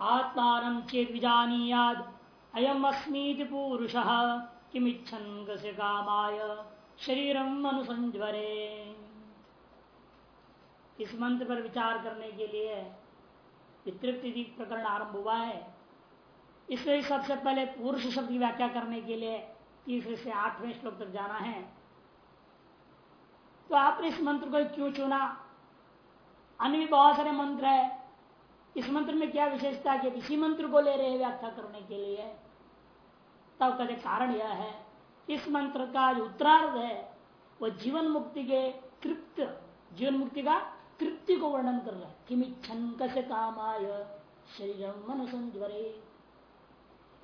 आत्मान चेत विजानीयाद। अयम अस्मीति पुरुष। किमिच्छन कामाय। शरीरम अनुसंजरे इस मंत्र पर विचार करने के लिए तृप्ति प्रकरण आरंभ हुआ है। इसलिए सबसे पहले पुरुष शब्द की व्याख्या करने के लिए तीसरे से आठवें श्लोक तक जाना है। तो आपने इस मंत्र को क्यों चुना? अन्य भी बहुत सारे मंत्र है। इस मंत्र में क्या विशेषता है इसी मंत्र को ले रहे व्याख्या करने के लिए? तब कहते कारण यह है, इस मंत्र का जो उत्तरार्ध है वह जीवन मुक्ति के कृत्य जीवन मुक्ति का कृत्य को वर्णन कर रहा है। किम इच्छन कसे कामाय? शरीर मन संज्वरे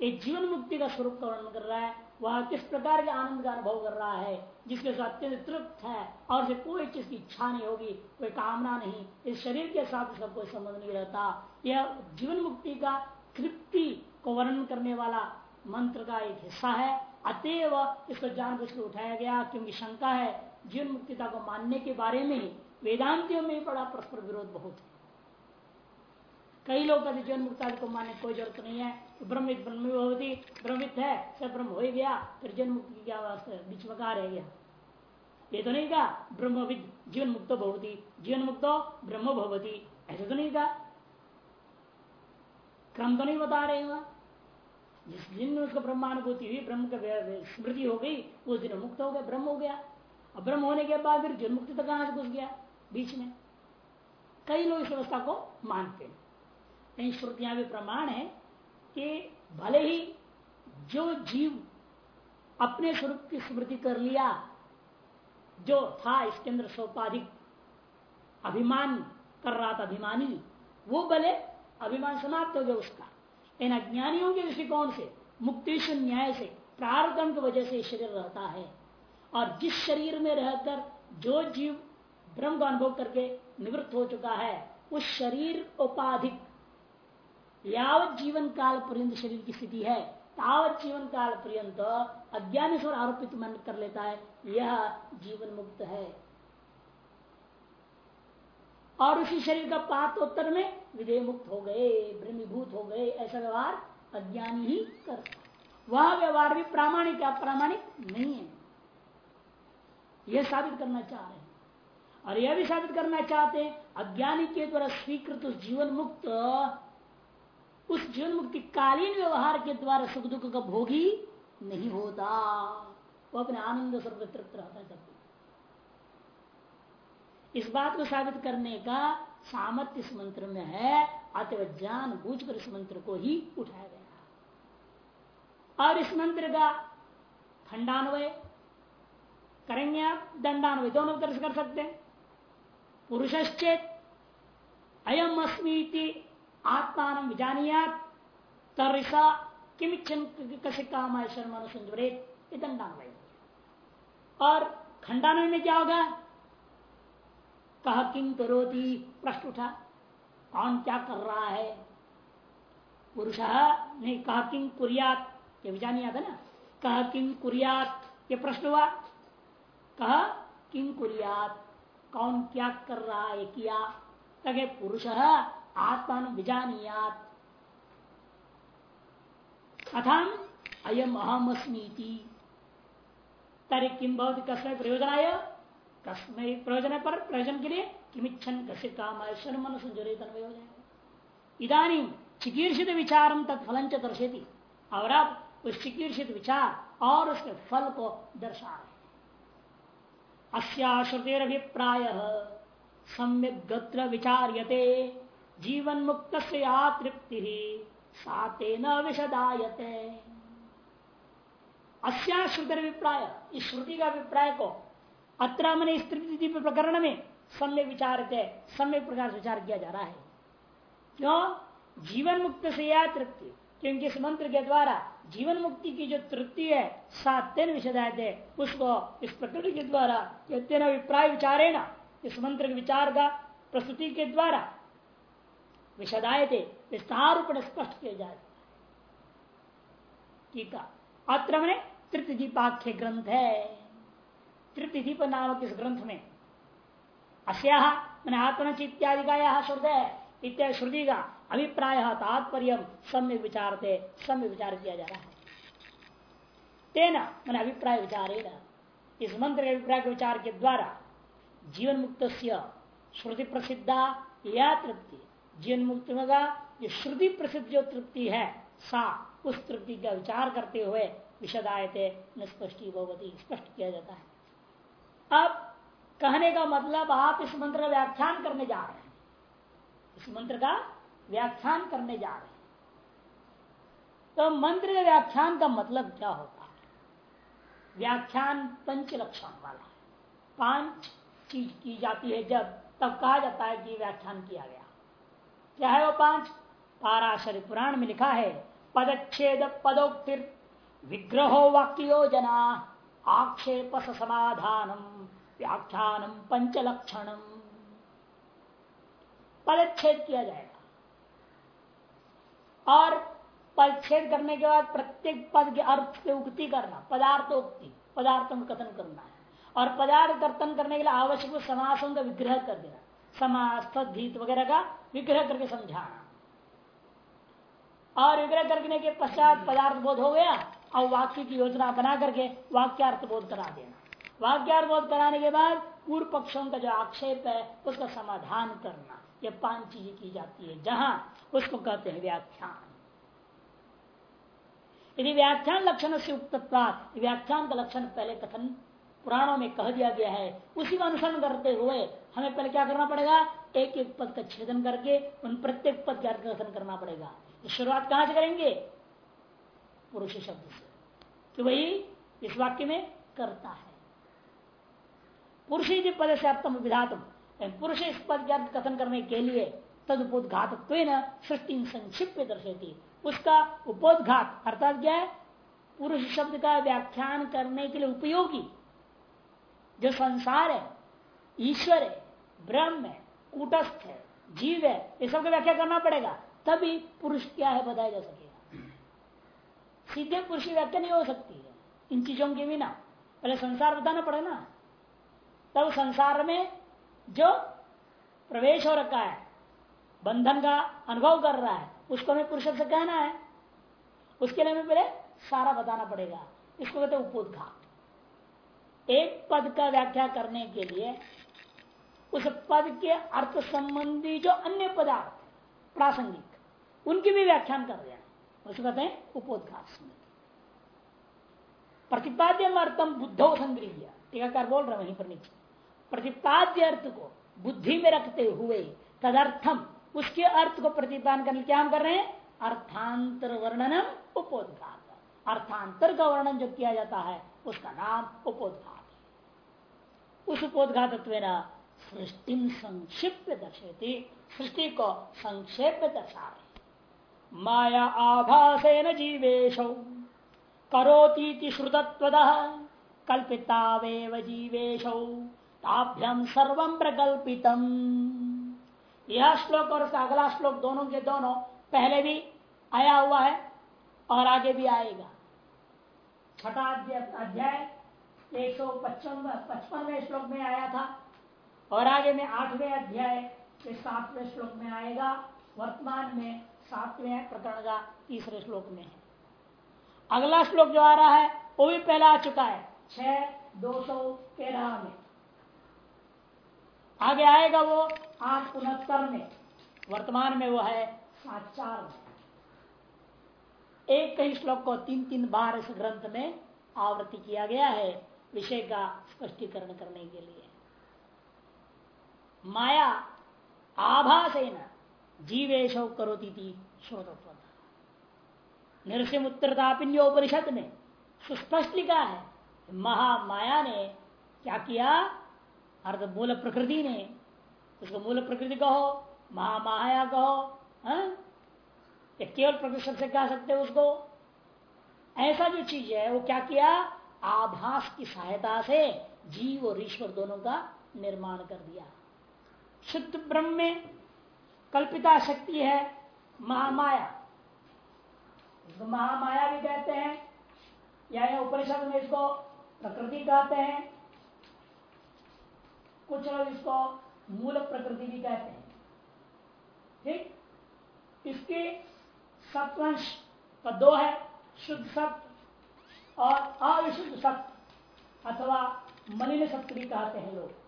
एक जीवन मुक्ति का स्वरूप का वर्णन कर रहा है। वह किस प्रकार के आनंद का अनुभव कर रहा है, जिसके साथ अत्यंत तृप्त है, और उसे कोई चीज़ की इच्छा नहीं होगी, कोई कामना नहीं, इस शरीर के साथ उसका कोई संबंध नहीं रहता। यह जीवन मुक्ति का तृप्ति को वर्णन करने वाला मंत्र का एक हिस्सा है। अतएव इसको जानबूझ कर उठाया गया, क्योंकि शंका है, जीवन मुक्तिता को मानने के बारे में वेदांतियों में बड़ा परस्पर विरोध बहुत है। कई लोग कहते जीवन मुक्ता को मानने कोई ज़रूरत नहीं है। तो ब्रह्मित ब्रह्म होती ब्रह्मित है, सब ब्रह्म हो ही गया, फिर जन्म मुक्ति की क्या बीच में कहा रह गया? ये तो नहीं कहा ब्रह्मविद जीवन मुक्त भवती जीवन मुक्तो ब्रह्म भवती, ऐसे तो नहीं कहा क्रम तो नहीं बता रहे वहाँ जिस दिन उसको ब्रह्मानुभूति हुई, ब्रह्म का स्मृति हो गई, उस दिन मुक्त हो गया, ब्रह्म हो गया। अब ब्रह्म होने के बाद फिर जन्म मुक्ति तक कहाँ से घुस गया? बीच में। कई लोग इस अवस्था को मानते हैं। इन श्रुतियाँ भी प्रमाण है कि भले ही जो जीव अपने स्वरूप की स्मृति कर लिया, जो था इसके अंदर सोपाधिक अभिमान कर रहा था, अभिमानी, वो भले अभिमान समाप्त हो गया उसका। इन अज्ञानियों के दृष्टिकोण से मुक्तिश न्याय से प्रार्थन की वजह से शरीर रहता है। और जिस शरीर में रहकर जो जीव ब्रह्म का अनुभव करके निवृत्त हो चुका है, उस शरीर उपाधिक यावत जीवन काल पर्यंत शरीर की स्थिति है। तावत जीवन काल पर्यंत अज्ञान स्वर आरोपित मन कर लेता है, यह जीवन मुक्त है। और उसी शरीर का पात्रोत्तर में विधेय मुक्त हो गए, ब्रह्मीभूत हो गए, ऐसा व्यवहार अज्ञानी ही कर वह व्यवहार भी प्रामाणिक अप्रामाणिक नहीं है। यह साबित करना चाह रहे हैं। और यह भी साबित करना चाहते हैं, अज्ञानी के द्वारा स्वीकृत जीवन मुक्त उस जीवन मुक्ति कालीन व्यवहार के द्वारा सुख दुख का भोगी नहीं होता। वो अपने आनंद सर्व तृप्त रहता है इस बात को साबित करने का सामर्थ्य इस मंत्र में है अतव जान बूझ कर इस मंत्र को ही उठाया गया और इस मंत्र का खंडान्वय करेंगे आप, दंडान्वय दोनों तरह से कर सकते हैं। पुरुषश्चेत अयम अस्मी आत्मान विजानिया तरिसा किमिच्छन कसे काम शर्मा संजरे दंडान्वय और खंडान में क्या होगा कहा किंग करोती प्रश्न उठा कौन क्या कर रहा है पुरुष ने कहा किम कुरियात ये विजानी आता ना कहा किम कुरियात ये प्रश्न हुआ कहा किम कुरियात कौन क्या कर रहा है किया पुरुष आत्मा विजानियात। कथम अयम अहमस्मीति। तरी किम बहुत कसम प्रयोजनाय? तस्मय प्रयोजन पर प्रयोजन के लिए किमिच्छन कसे काम मन संजरित हो जाएगा इधानी चिकीर्षित विचारम तत्फल दर्शेती और अब उस चिकीर्षित विचार और उसके फल को दर्शा रहे। अस्याश्रुतिरभिप्राय सम्यक गत्र विचार्यते। जीवन मुक्त से या तृप्ति साते न विशदायते अश्रुतिरभिप्राय इस श्रुति का अभिप्राय को अत्र मैंने स्त्री प्रकरण में सम्य विचार सम्य प्रकार से विचार किया जा रहा है। क्यों? जीवन मुक्त से या तृप्ति, क्योंकि इस मंत्र के द्वारा जीवन मुक्ति की जो तृप्ति है सात्यन विषदाय उसको इस प्रकृति के द्वारा अभिप्राय विचारे न इस मंत्र के विचार का प्रस्तुति के द्वारा विषदाय थे विस्तार रूप स्पष्ट किया जाए। अत्र मैंने दीपाख्य ग्रंथ है। दीप नामक इस ग्रंथ में अस्या मैंने आत्मच इत्यादि का यह श्रुत है इत्यादि श्रुति का अभिप्राय, तात्पर्य सम्य विचार थे सम्य विचार किया जा रहा है। तेना मैंने अभिप्राय विचार इस मंत्र के अभिप्राय के विचार के द्वारा जीवन मुक्त श्रुति प्रसिद्धा या तृप्ति। जीवन मुक्त का जो श्रुति प्रसिद्ध जो तृप्ति है, सा, उस तृप्ति का विचार करते हुए विशदाय थे स्पष्टी भगवती स्पष्ट किया जाता है। अब, कहने का मतलब आप इस मंत्र का व्याख्यान करने जा रहे हैं। इस मंत्र का व्याख्यान करने जा रहे हैं। तो मंत्र के व्याख्यान का मतलब क्या होता है? व्याख्यान पंच लक्षण वाला है। पाँच चीज़ की जाती है जब, तब कहा जाता है कि व्याख्यान किया गया। क्या है वो पाँच? पाराशर पुराण में लिखा है, पदच्छेद पदोक्तिर, विग्रहो वाक्यो जना आक्षेप समाधानम, व्याख्यानम पंचलक्षणम। पदच्छेद किया जाएगा। और पदच्छेद करने के बाद प्रत्येक पद के अर्थ की उक्ति करना, पदार्थोक्ति, पदार्थों का कथन करना है। और पदार्थ कर्तन करने के लिए आवश्यक समासों का विग्रह कर देना। समास वगैरह का विग्रह करके समझाना। और विग्रह करने के पश्चात पदार्थ बोध हो गया और वाक्य की योजना बना करके वाक्यार्थ बोध करा देना। वाक्यार्थ बोध कराने के बाद पूर्व पक्षों का जो आक्षेप है, उसका समाधान करना। ये पाँच चीज़ें की जाती है, जहाँ उसको कहते हैं व्याख्यान। यदि व्याख्यान लक्षण से उक्त व्याख्यान का लक्षण पहले कथन पुराणों में कह दिया गया है, उसी का अनुसरण करते हुए हमें पहले क्या करना पड़ेगा? एक एक पद का छेदन करके उन प्रत्येक पद का कथन करना पड़ेगा। शुरुआत कहाँ से करेंगे? पुरुष शब्द से। कि वही इस वाक्य में करता है। पुरुष पद से अर्थम विधातम पुरुष इस पद के अर्थ कथन करने के लिए तदुपोदघात सृष्टि संक्षिप्त दर्शेती उसका उपोदघात अर्थात क्या है? पुरुष शब्द का व्याख्यान करने के लिए उपयोगी जो संसार है, ईश्वर है ब्रह्म है, कूटस्थ है, जीव है ये सबका व्याख्या करना पड़ेगा। तभी पुरुष क्या है बताया जा सकेगा। सीधे पुरुष की व्याख्या नहीं हो सकती है, इन चीज़ों के बिना। पहले संसार बताना पड़े ना। तब संसार में जो प्रवेश हो रखा है, बंधन का अनुभव कर रहा है, उसको हमें पुरुष से कहना है। उसके लिए हमें पहले सारा बताना पड़ेगा। इसको कहते उपोदघात। एक पद का व्याख्या करने के लिए उस पद के अर्थ संबंधी जो अन्य पदार्थ, प्रासंगिक, उनकी भी व्याख्यान कर रहे हैं। उसको कहते हैं उपोदघात प्रतिपाद्य अर्थम बुद्धो संग्रह टीकाकार बोल रहे वहीं पर नीचे। प्रतिपाद्य अर्थ को बुद्धि में रखते हुए तदर्थम उसके अर्थ को प्रतिपादन करने क्या हम कर रहे हैं? अर्थांतर वर्णनम उपोदघात। अर्थांतर का वर्णन जो किया जाता है, उसका नाम उपोदघात। उस उपोदघात सृष्टि संक्षिप्त दर्शेती सृष्टि को संक्षेप दर्शा माया आभासेन जीवेश करोती श्रुतत्व कल्पितावेव जीवेश ताभ्यम सर्व प्रकल्पितम। यह श्लोक और उसका अगला श्लोक दोनों के दोनों पहले भी आया हुआ है और आगे भी आएगा। छठा अध्याय एक सौ पचपन पचपनवे श्लोक में आया था। और आगे में आठवें अध्याय के सातवें श्लोक में आएगा। वर्तमान में सातवें प्रकरण का तीसरे श्लोक में। है अगला श्लोक जो आ रहा है, वो भी पहला आ चुका है। छ दो सौ तेरह में। आगे आएगा वो आठ उनहत्तर में। वर्तमान में वो है सात चार में। एक ही श्लोक को तीन तीन बार इस ग्रंथ में आवृत्ति किया गया है विषय का स्पष्टीकरण करने के लिए। माया आभासेन जीवेश करोती थी श्रोतत्व नरसिंह उत्तरतापिन्योपनिषद में सुस्पष्ट लिखा है महामाया ने क्या किया? अर्थ मूल प्रकृति ने उसको मूल प्रकृति कहो, महामाया कहो हाँ? केवल प्रकृति से कह सकते हो उसको? ऐसा जो चीज़ है, वो क्या किया? आभास की सहायता से जीव और ईश्वर दोनों का निर्माण कर दिया। शुद्ध ब्रह्म में कल्पिता शक्ति है महामाया। इसको महामाया भी कहते हैं। या उपनिषद में इसको प्रकृति कहते हैं। कुछ लोग इसको मूल प्रकृति भी कहते हैं। ठीक? इसके सप्तवंश का दो है, शुद्ध सप्त और अविशुद्ध सप्त, अथवा मलिन सप्त भी कहते हैं लोग।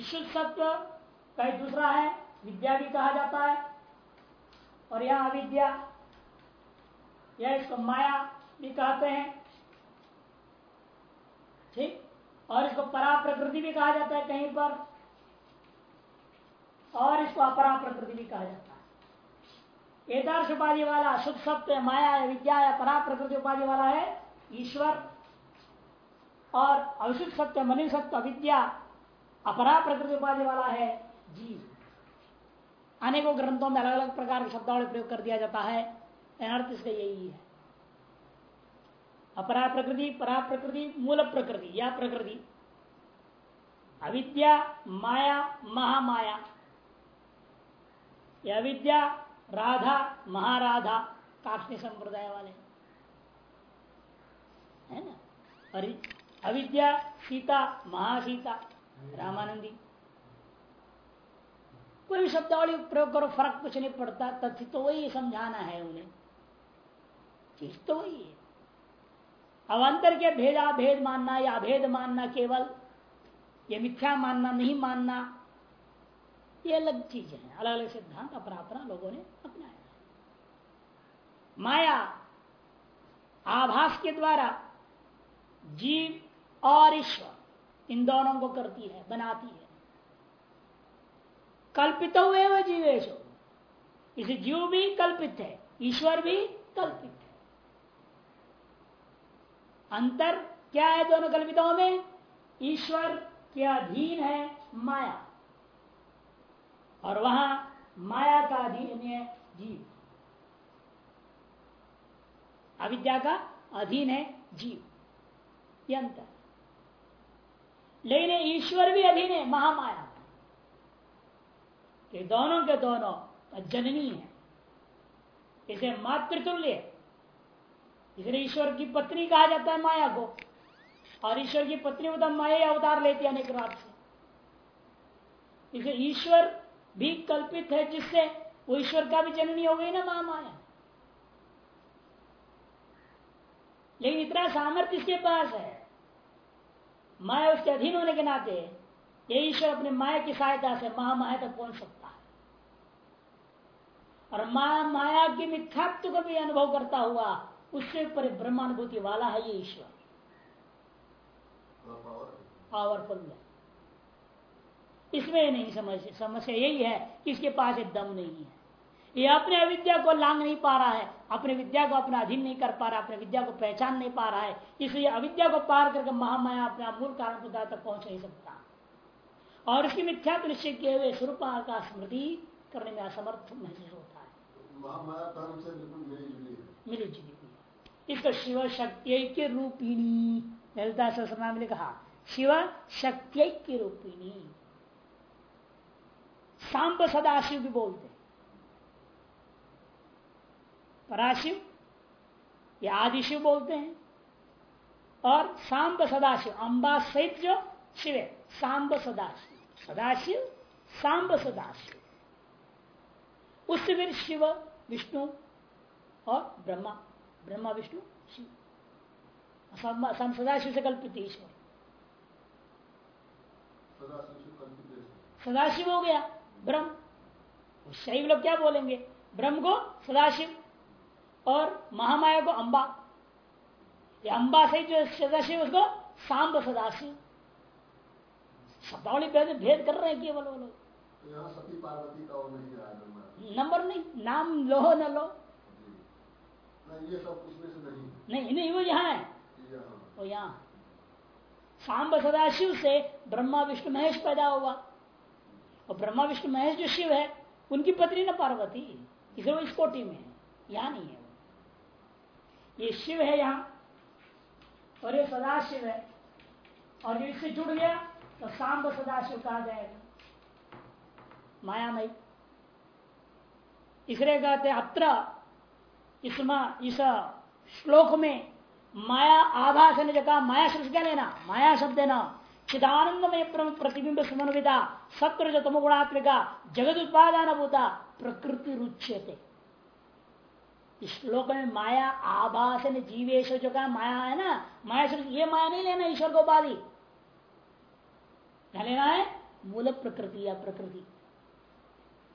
शुद्ध सत्व का दूसरा है, विद्या भी कहा जाता है। और यह अविद्या यह इसको माया भी कहते हैं। ठीक? और इसको परा प्रकृति भी कहा जाता है कहीं पर। और इसको अपरा प्रकृति भी कहा जाता है। एकदर्श उपाधि वाला शुद्ध सत्य, माया या विद्या या परा प्रकृति उपाधि वाला है ईश्वर। और अविशुद्ध सत्य मनी सत्य, अविद्या अपरा प्रकृति उपाधि वाला है। जीव अनेकों ग्रंथों में अलग अलग प्रकार के शब्दावली प्रयोग कर दिया जाता है। अर्थ इसका यही है। अपरा प्रकृति परा प्रकृति मूल प्रकृति या प्रकृति। अविद्या, माया, महामाया। यह विद्या राधा, महाराधा काष्णी संप्रदाय वाले। है ना? अविद्या, सीता, महासीता। रामानंदी। कोई भी शब्दावली प्रयोग करो, फ़र्क कुछ नहीं पड़ता। तथ्य तो वही समझाना है उन्हें। चीज़ तो वही है। अवंतर के भेदा भेद मानना, या अभेद मानना केवल, ये मिथ्या मानना, नहीं मानना, ये अलग चीज़ है। अलग अलग सिद्धांत अपना अपना लोगों ने अपनाया माया, आभास के द्वारा जीव और ईश्वर इन दोनों को करती है, बनाती है। कल्पित हुए वह जीवेश। इसे जीव भी कल्पित है, ईश्वर भी कल्पित है। अंतर क्या है दोनों कल्पितों में? ईश्वर के अधीन है माया। और वहाँ माया का अधीन है जीव। अविद्या का अधीन है जीव। ये अंतर। लेकिन ईश्वर भी अधीन है, महामाया। ये दोनों के दोनों जननी है। इसे मातृतुल्य इसलिए ईश्वर की पत्नी कहा जाता है माया को। और ईश्वर की पत्नी मतलब माया अवतार लेती है अनेक रात से। इसे ईश्वर भी कल्पित है जिससे वो ईश्वर का भी जननी हो गई ना महामाया। लेकिन इतना सामर्थ्य इसके पास है। माया उसके अधीन होने के नाते, ये ईश्वर अपने माया की सहायता से महामाया तक पहुँच सकता है। और माया माया के मिथ्यात्व को भी अनुभव करता हुआ, उससे पर ब्रह्मानुभूति वाला है ये ईश्वर। पावरफुल है। इसमें नहीं समझ, समस्या यही है कि इसके पास एक दम नहीं है। ये अपने अविद्या को लांग नहीं पा रहा है अपने विद्या को अपना अधीन नहीं कर पा रहा अपने विद्या को पहचान नहीं पा रहा है इसलिए अविद्या को पार करके महामाया अपने मूल कारण पदार्थ तक पहुँच नहीं सकता। और इसकी मिथ्या निश्चय किए हुए स्वरूप का स्मृति करने में असमर्थ महसूस होता है। मिली जुली इसको शिव शक्ति रूपिणी ललिता सहस्रनाम ने कहा शिव शक्ति रूपिणी। सांब सदाशिव भी बोलते पराशिव या आदिशिव बोलते हैं। और सांब सदाशिव अंबा सहित जो शिव है सांब सदाशिव सदाशिव सांब सदाशिव। उससे फिर शिव विष्णु और ब्रह्मा ब्रह्मा विष्णु शिव। सदाशिव से कल्पित ईश्वर। सदाशिव हो गया ब्रह्म। शैव लोग क्या बोलेंगे? ब्रह्म को सदाशिव और महामाया को अंबा। ये अंबा से जो सदाशिव उसको सांब सदाशिव शब्दावली भेद भेद कर रहे हैं केवल वो लोग। नंबर नहीं नाम लो न लो। ये सब नहीं नहीं नहीं वो यहाँ है। वो यहाँ। सांब सदाशिव से ब्रह्मा विष्णु महेश पैदा हुआ। और ब्रह्मा विष्णु महेश जो शिव है उनकी पत्नी ना पार्वती। इसलिए वो इस कोटि में है। यहाँ नहीं है ये शिव है यहाँ, और ये सदाशिव है। और जो इससे जुड़ गया तो सांब सदाशिव कहा जाएगा। मायामय इसलिए कहते अत्र इसमा, इस श्लोक में माया आभास ने जगह माया शब्द क्या लेना? माया शब्द है ना चिदानंदमय प्रतिबिंब समन्विता सत्र तमगुणात्मिका जगत उत्पादान भूता प्रकृति रुच्यते। श्लोक में माया आभास जीवेश जो का माया है ना माया से ये माया नहीं लेना ईश्वर को उपाधि। क्या लेना है? मूल प्रकृति या प्रकृति।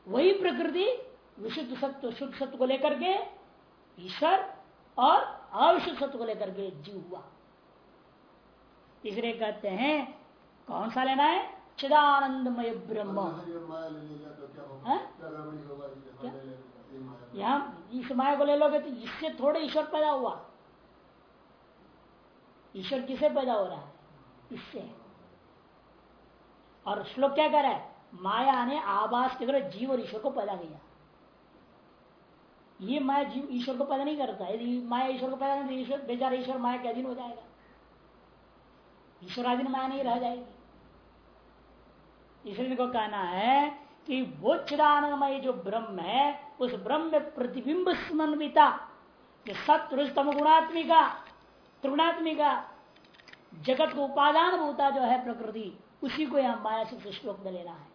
वही प्रकृति विशुद्ध सत्व शुद्ध सत्व को लेकर के ईश्वर और अविशुद्ध सत्व को लेकर के जीव हुआ। तीसरे कहते हैं कौन सा लेना है? चिदानंदमय ब्रह्म। यहाँ इस माया को ले लोगे तो इससे थोड़े ईश्वर पैदा हुआ। ईश्वर किसे पैदा हो रहा है? इससे। और श्लोक क्या कर रहा है? माया ने आवास के द्वारा जीव और ईश्वर को पैदा किया। ये माया जीव ईश्वर को पैदा नहीं करता। यदि माया ईश्वर को पैदा नहीं तो ईश्वर बेचारा ईश्वर माया के अधीन हो जाएगा। ईश्वर ईश्वराधीन माया नहीं रह जाएगी। इसलिए को कहना है कि वो चिदानंदमय जो ब्रह्म है उस ब्रह्म में प्रतिबिंब स्मन्विता सत्म गुणात्मिका, त्रिगुणात्मिका, जगत को उपादान भूता जो है प्रकृति, उसी को यहाँ माया से श्लोक में लेना है।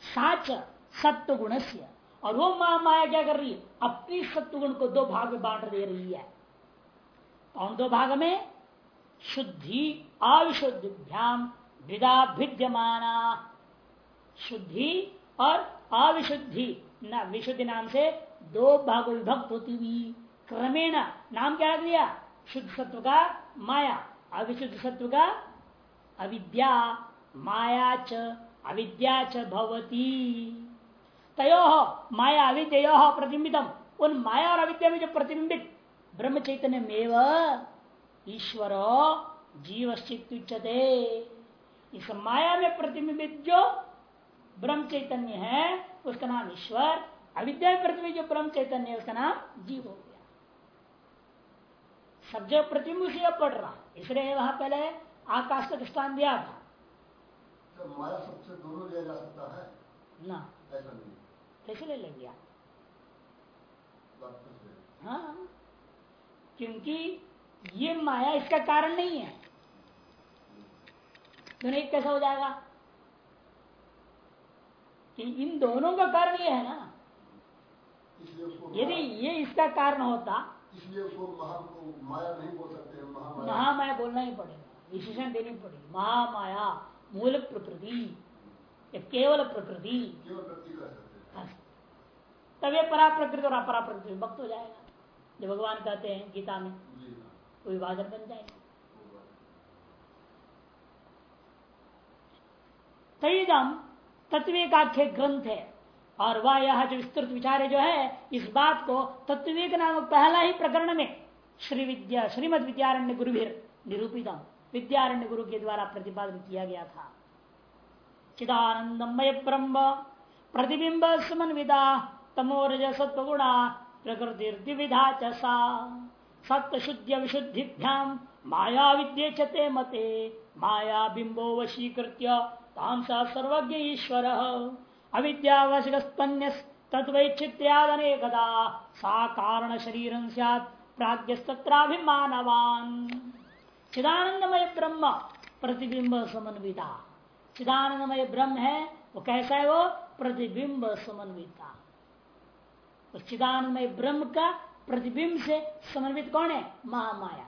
साच सत्व गुण से और वो माँ माया क्या कर रही है? अपनी सत्व गुण को दो भाग में बांट दे रही है। कौन दो भाग में? शुद्धि अविशुद्धिभ्याम विदा भिद्यमाना शुद्धि और अविशुद्धि न विशुद्धि नाम से दो भाग विभक्त होती हुई। क्रमेण नाम क्या दिया? शुद्ध सत्व का माया। अविशुद्ध सत्व का अविद्या। माया च अविद्या च भवती। तयो माया अविद्यो प्रतिबिंबितम उन माया और अविद्या में जो प्रतिबिंबित ब्रह्म चैतन्य में ईश्वर जीवश्चित्युच्यते। इस माया में प्रतिबिंबित जो ब्रह्म चैतन्य है उसका नाम ईश्वर। अविद्या में प्रतिबिंबित जो ब्रह्म चैतन्य है उसका नाम जीव हो गया। सब जो प्रतिबिंब से पढ़ रहा। इसलिए वहाँ पहले आकाश का दृष्टान दिया था। तो माया सबसे लिया जा सकता है? ना। ऐसा नहीं। कैसे ले लेंगे आप? बात तो है। क्योंकि ये माया इसका कारण नहीं है। दोनों एक कैसा हो जाएगा? कि इन दोनों का कारण ये है ना। यदि ये इसका कारण होता। इसलिए उसको माया नहीं बोल सकते महामाया। महामाया बोलना ही पड़ेगा विशेषण देनी पड़ेगी। महामाया मूल प्रकृति या केवल प्रकृति। तब ये परा प्रकृति और अपरा प्रकृति विभक्त हो जाएगा। जो भगवान कहते हैं गीता में हाँ। वो विभाजन बन जाएगा वो तईदम तत्विकाख्य ग्रंथ है। और वह यह जो विस्तृत विचार जो है, इस बात को तत्विक नामक पहला ही प्रकरण में श्री विद्या, श्रीमद विद्यारण्य गुरु निरूपितम, विद्यारण्य गुरु के द्वारा प्रतिपादन किया गया था। चिदानंदमय ब्रह्म, प्रतिबिंब समन्विता तमोरज सत्वगुणा प्रकृति विधा चसा सत्य शुद्ध विशुद्धिभ्याम माया विद्ये चते मते माया बिंबो वशीकृत्य ताम सा सर्वज्ञ ईश्वर। कदा सा कारण शरीर प्राग्ञस्तत्राभिमानवान चिदानंदमय ब्रह्म प्रतिबिंब समन्विता। चिदानंदमय ब्रह्म है, वो कैसा है वो? प्रतिबिंब समन्विता। उस चिदानंदमय ब्रह्म का प्रतिबिंब से समन्वित कौन है? महामाया,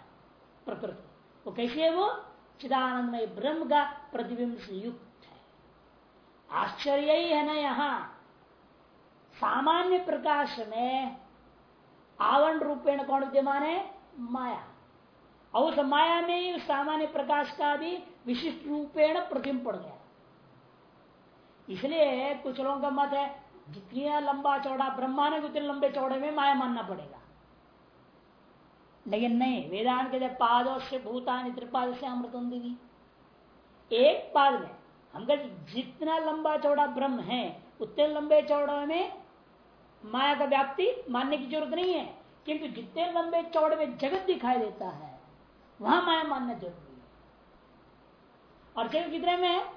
प्रकृति। वो कैसे है वो? चिदानंदमय ब्रह्म का प्रतिबिंब से युक्त। आश्चर्य ही है ना यहाँ। सामान्य प्रकाश में आवरण रूपेण कौन विद्यमान है? माया। और उस माया में ही सामान्य प्रकाश का भी विशिष्ट रूपेण प्रतिबिंब पड़ गया। इसलिए कुछ लोगों का मत है, जितना लंबा चौड़ा, ब्रह्मांड उतने लंबे चौड़े में माया मानना पड़ेगा। लेकिन नहीं, वेदांत के पादों से भूतान त्रिपाद से अमृतम देवी एक पाद में हम कहते जितना लंबा चौड़ा ब्रह्म है उतने लंबे चौड़े में माया का व्याप्ति मानने की ज़रूरत नहीं है। किंतु जितने लंबे चौड़े में जगत दिखाई देता है वहाँ माया मानना ज़रूरी है। और जगत कितने में है?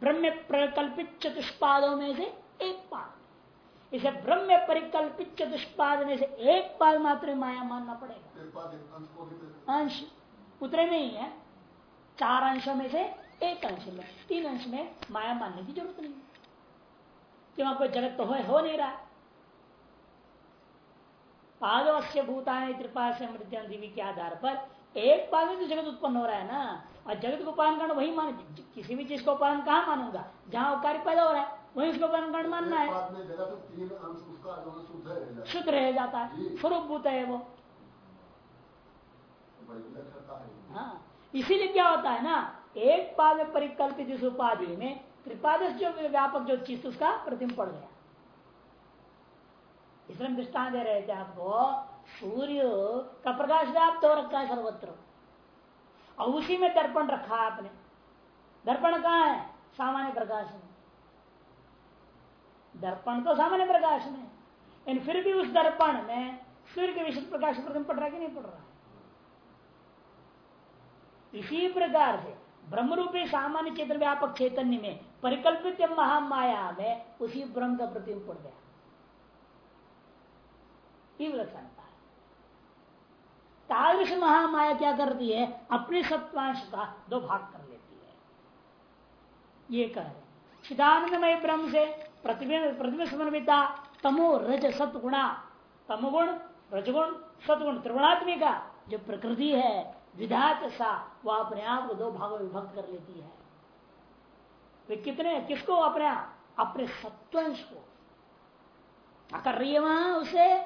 ब्रह्म में प्रकल्पित चतुष्पादों में से एक पाद। इसे ब्रह्म में परिकल्पित चतुष्पाद में से एक पाद मात्र माया मानना पड़ेगा। अंश तो- अंश उतरे में ही है। चार अंशों में से एक अंश में तीन अंश में माया मानने की ज़रूरत नहीं। क्यों कोई जगत तो हो, हो नहीं रहा? पादवश्य भूतान कृपा से मृत्यु के आधार पर एक पाद में तो जगत उत्पन्न हो रहा है ना? और जगत को पालन करना वही मान किसी भी चीज़ को पालन कहा मानूँगा? जहाँ कार्य पैदा हो रहा है वही उसको पालन कर्ण मानना है। शुद्ध रह जाता है। स्वरूप भूत है वो। हाँ। इसीलिए क्या होता है ना एक पाद में परिकल्पित इस उपाधि में त्रिपाद जो व्यापक जो चीज़ उसका प्रतिम पड़ गया। इसलिए दृष्टान दे रहे थे आपको, सूर्य का प्रकाश व्याप्त हो रखा है सर्वत्र। और उसी में दर्पण रखा है आपने। दर्पण कहाँ है? सामान्य प्रकाश में। दर्पण तो सामान्य प्रकाश में। लेकिन फिर भी उस दर्पण में सूर्य के विशुद्ध प्रकाश प्रतिम पड़ रहा कि नहीं पड़ रहा इसी प्रकार से ब्रह्म रूपी सामान्य चेतन व्यापक चैतन्य में परिकल्पित महामाया में उसी ब्रह्म का प्रतिबिंब पड़ गया विलक्षणता है तादृश महामाया क्या करती है? अपने सत्वांश का दो भाग कर लेती है। ये कह रहे चिदानंदमय ब्रह्म से प्रतिबिंब समन्विता, तमो रज सतगुणा। तमगुण, रजगुण, सतगुण, त्रिगुणात्मिका, जो प्रकृति है विधात सा, वह अपने आप को दो भागों में विभक्त कर लेती है। वे कितने, किसको अपने आप? अपने सत्वंश को। क्या कर रही है वहाँ उसे,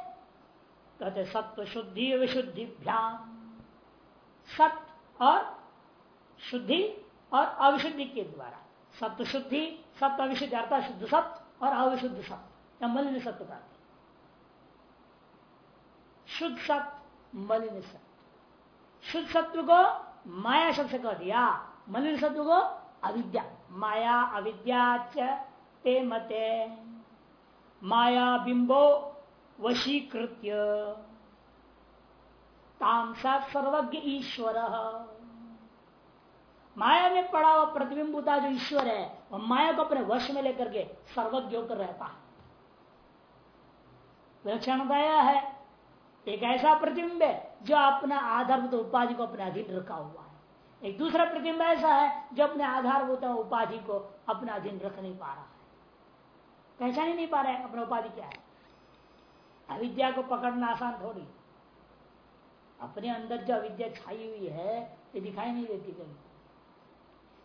कहते सत्व शुद्धि विशुद्धि भ्याम सत्य और शुद्धि और अविशुद्धि के द्वारा। सत्य शुद्धि सत्य अविशुद्धि, अर्थात शुद्ध सत्य और अविशुद्ध सत्य मलिन सत्य का शुद्ध सत्य मलिन सत्य शुद्ध सत्व को माया शब्द कह दिया। मलिन सत्व को अविद्या। माया, अविद्या ते मते। माया बिंबो वशीकृत्य। सर्वज्ञ ईश्वर। माया में पड़ा हुआ प्रतिबिंबता जो ईश्वर है वह माया को अपने वश में लेकर के सर्वज्ञ होकर रहता है। लक्षण बताया है, एक ऐसा प्रतिबिंब है जो अपना आधारभूत उपाधि को अपने अधीन रखा हुआ है। एक दूसरा प्रतिबिंब ऐसा है, जो अपने आधारभूत उपाधि को अपने अधीन रख नहीं पा रहा है। पहचान ही नहीं पा रहा है अपना उपाधि क्या है। अविद्या को पकड़ना आसान थोड़ी अपने अंदर जो अविद्या छाई हुई है, ये दिखाई नहीं देती कभी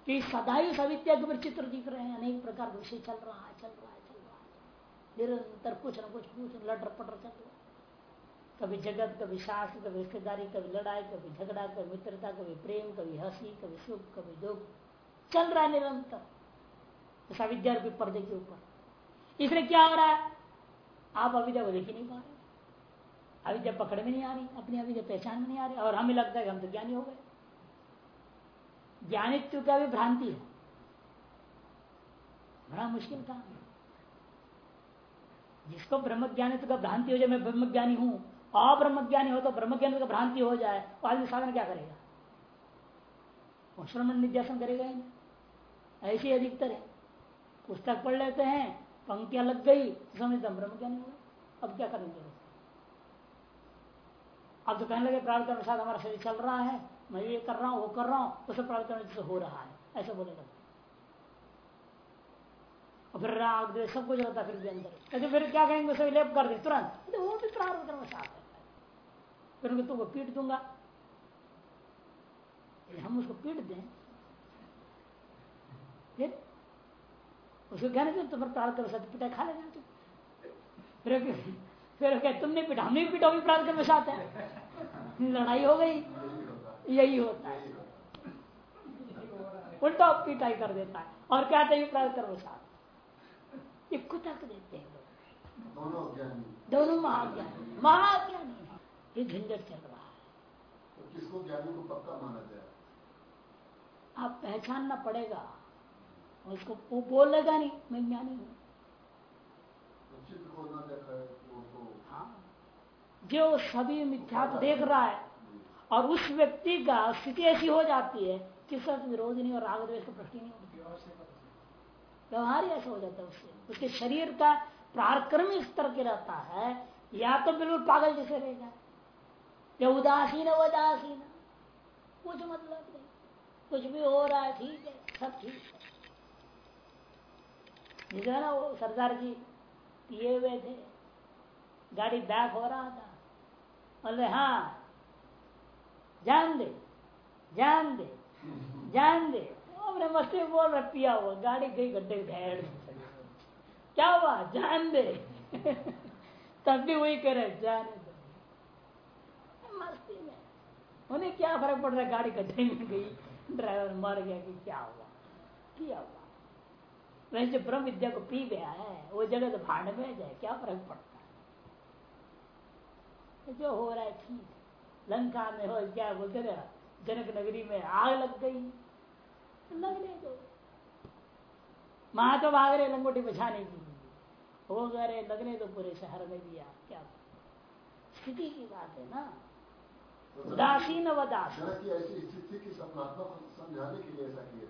कि सदा ही अविद्या के चित्र दिख रहे हैं, अनेक प्रकार विषय चल रहा है, चल रहा है, चल रहा है। निरंतर कुछ न कुछ कुछ लटर पटर चल रहा है। कभी जगत, कभी शास्त्र कभी रिश्तेदारी, कभी लड़ाई, कभी झगड़ा, कभी मित्रता, कभी प्रेम, कभी हँसी, कभी सुख, कभी दुख। चल रहा है निरंतर। ऐसा रूपी पर्दे के ऊपर। इसलिए क्या हो रहा है? आप अविद्या को देख ही नहीं पा रहे। अविद्या पकड़ में नहीं आ रही, अपनी अविद्या पहचान में नहीं आ रही, और हमें लगता है कि हम तो ज्ञानी हो गए। ज्ञानित्व का भी भ्रांति है। बड़ा मुश्किल काम है। जिसको ब्रह्म ज्ञानित्व का भ्रांति हो जाए, मैं ब्रह्म ज्ञानी हूँ। अब्रह्म ज्ञानी हो तो ब्रह्म ज्ञान का भ्रांति हो जाए तो आदमी साधन क्या करेगा? वो श्रमण निध्यासन करेगा ही ऐसे ही अधिकतर है। पुस्तक पढ़ लेते हैं, पंक्तियाँ लग गई समझते हम ब्रह्म ज्ञानी हुआ अब क्या करेंगे अब तो कहने लगे प्राण कर्म साथ हमारा शरीर चल रहा है, मैं ये कर रहा हूँ, वो कर रहा हूँ, उसे प्राण कर्म हो रहा है। ऐसा बोलेगा और फिर राग सब कुछ होता फिर अंदर। फिर क्या कहेंगे, उसे लेप कर दे तुरंत। वो भी प्रारंभ कर्म साथ है। फिर मैं तुमको पीट दूँगा। हम उसको पीट दें। फिर उसको कहने दे तो फिर प्रार्थ कर सकते पिटा खा लेना तुम फिर फिर क्या तुमने पीटा हमने पीटा भी प्रार्थ कर बसाते हैं। लड़ाई हो गई। यही होता है। उल्टा पिटाई कर देता है। और क्या चाहिए प्रार्थ कर बसाते ये कुतक देते हैं दोनों महाज्ञानी। महाज्ञानी। ये झंझट चल रहा है। तो किसको ज्ञानी को पक्का माना जाए? आप पहचानना पड़ेगा। उसको वो बोलेगा नहीं मैं ज्ञानी हूँ। तो हाँ जो सभी मिथ्या देख रहा है और उस व्यक्ति का स्थिति ऐसी हो जाती है कि सब विरोध नहीं और राग द्वेष का प्रश्न नहीं होता। व्यवहार ऐसा हो जाता है उससे। उसके शरीर का प्रारक्रम इस तरह के रहता है या तो बिल्कुल पागल जैसे रहेगा। या उदासीन उदासीन। कुछ मतलब नहीं। कुछ भी हो रहा है, ठीक है, सब ठीक है। जैसे ना, वो सरदार जी पिए हुए थे। गाड़ी बैक हो रहा था। बोले हाँ जान दे जान दे जान दे। अपने मस्ती बोल रहा पिया हुआ, गाड़ी गई गड्ढे भेड़ क्या हुआ? जान दे। तब भी वही करे जान दे मस्ती में उन्हें क्या फ़र्क पड़ रहा है? गाड़ी गड्ढे में गई। ड्राइवर मर गया कि क्या हुआ? पिया हुआ? वैसे ब्रह्म विद्या को पी गया है। वो जगह तो भाड़ में जाए। क्या फ़र्क पड़ता है? जो हो रहा है, ठीक लंका में हो, क्या बोलते रहे जनक नगरी में आग लग गई। लगने दो। वहाँ तो भाग रहे लंगोटी बचाने की हो गए लगने दो पूरे शहर में भी आप क्या स्थिति की बात है ना। उदासीन जनक ऐसी स्थिति की समझाने के लिए ऐसा किए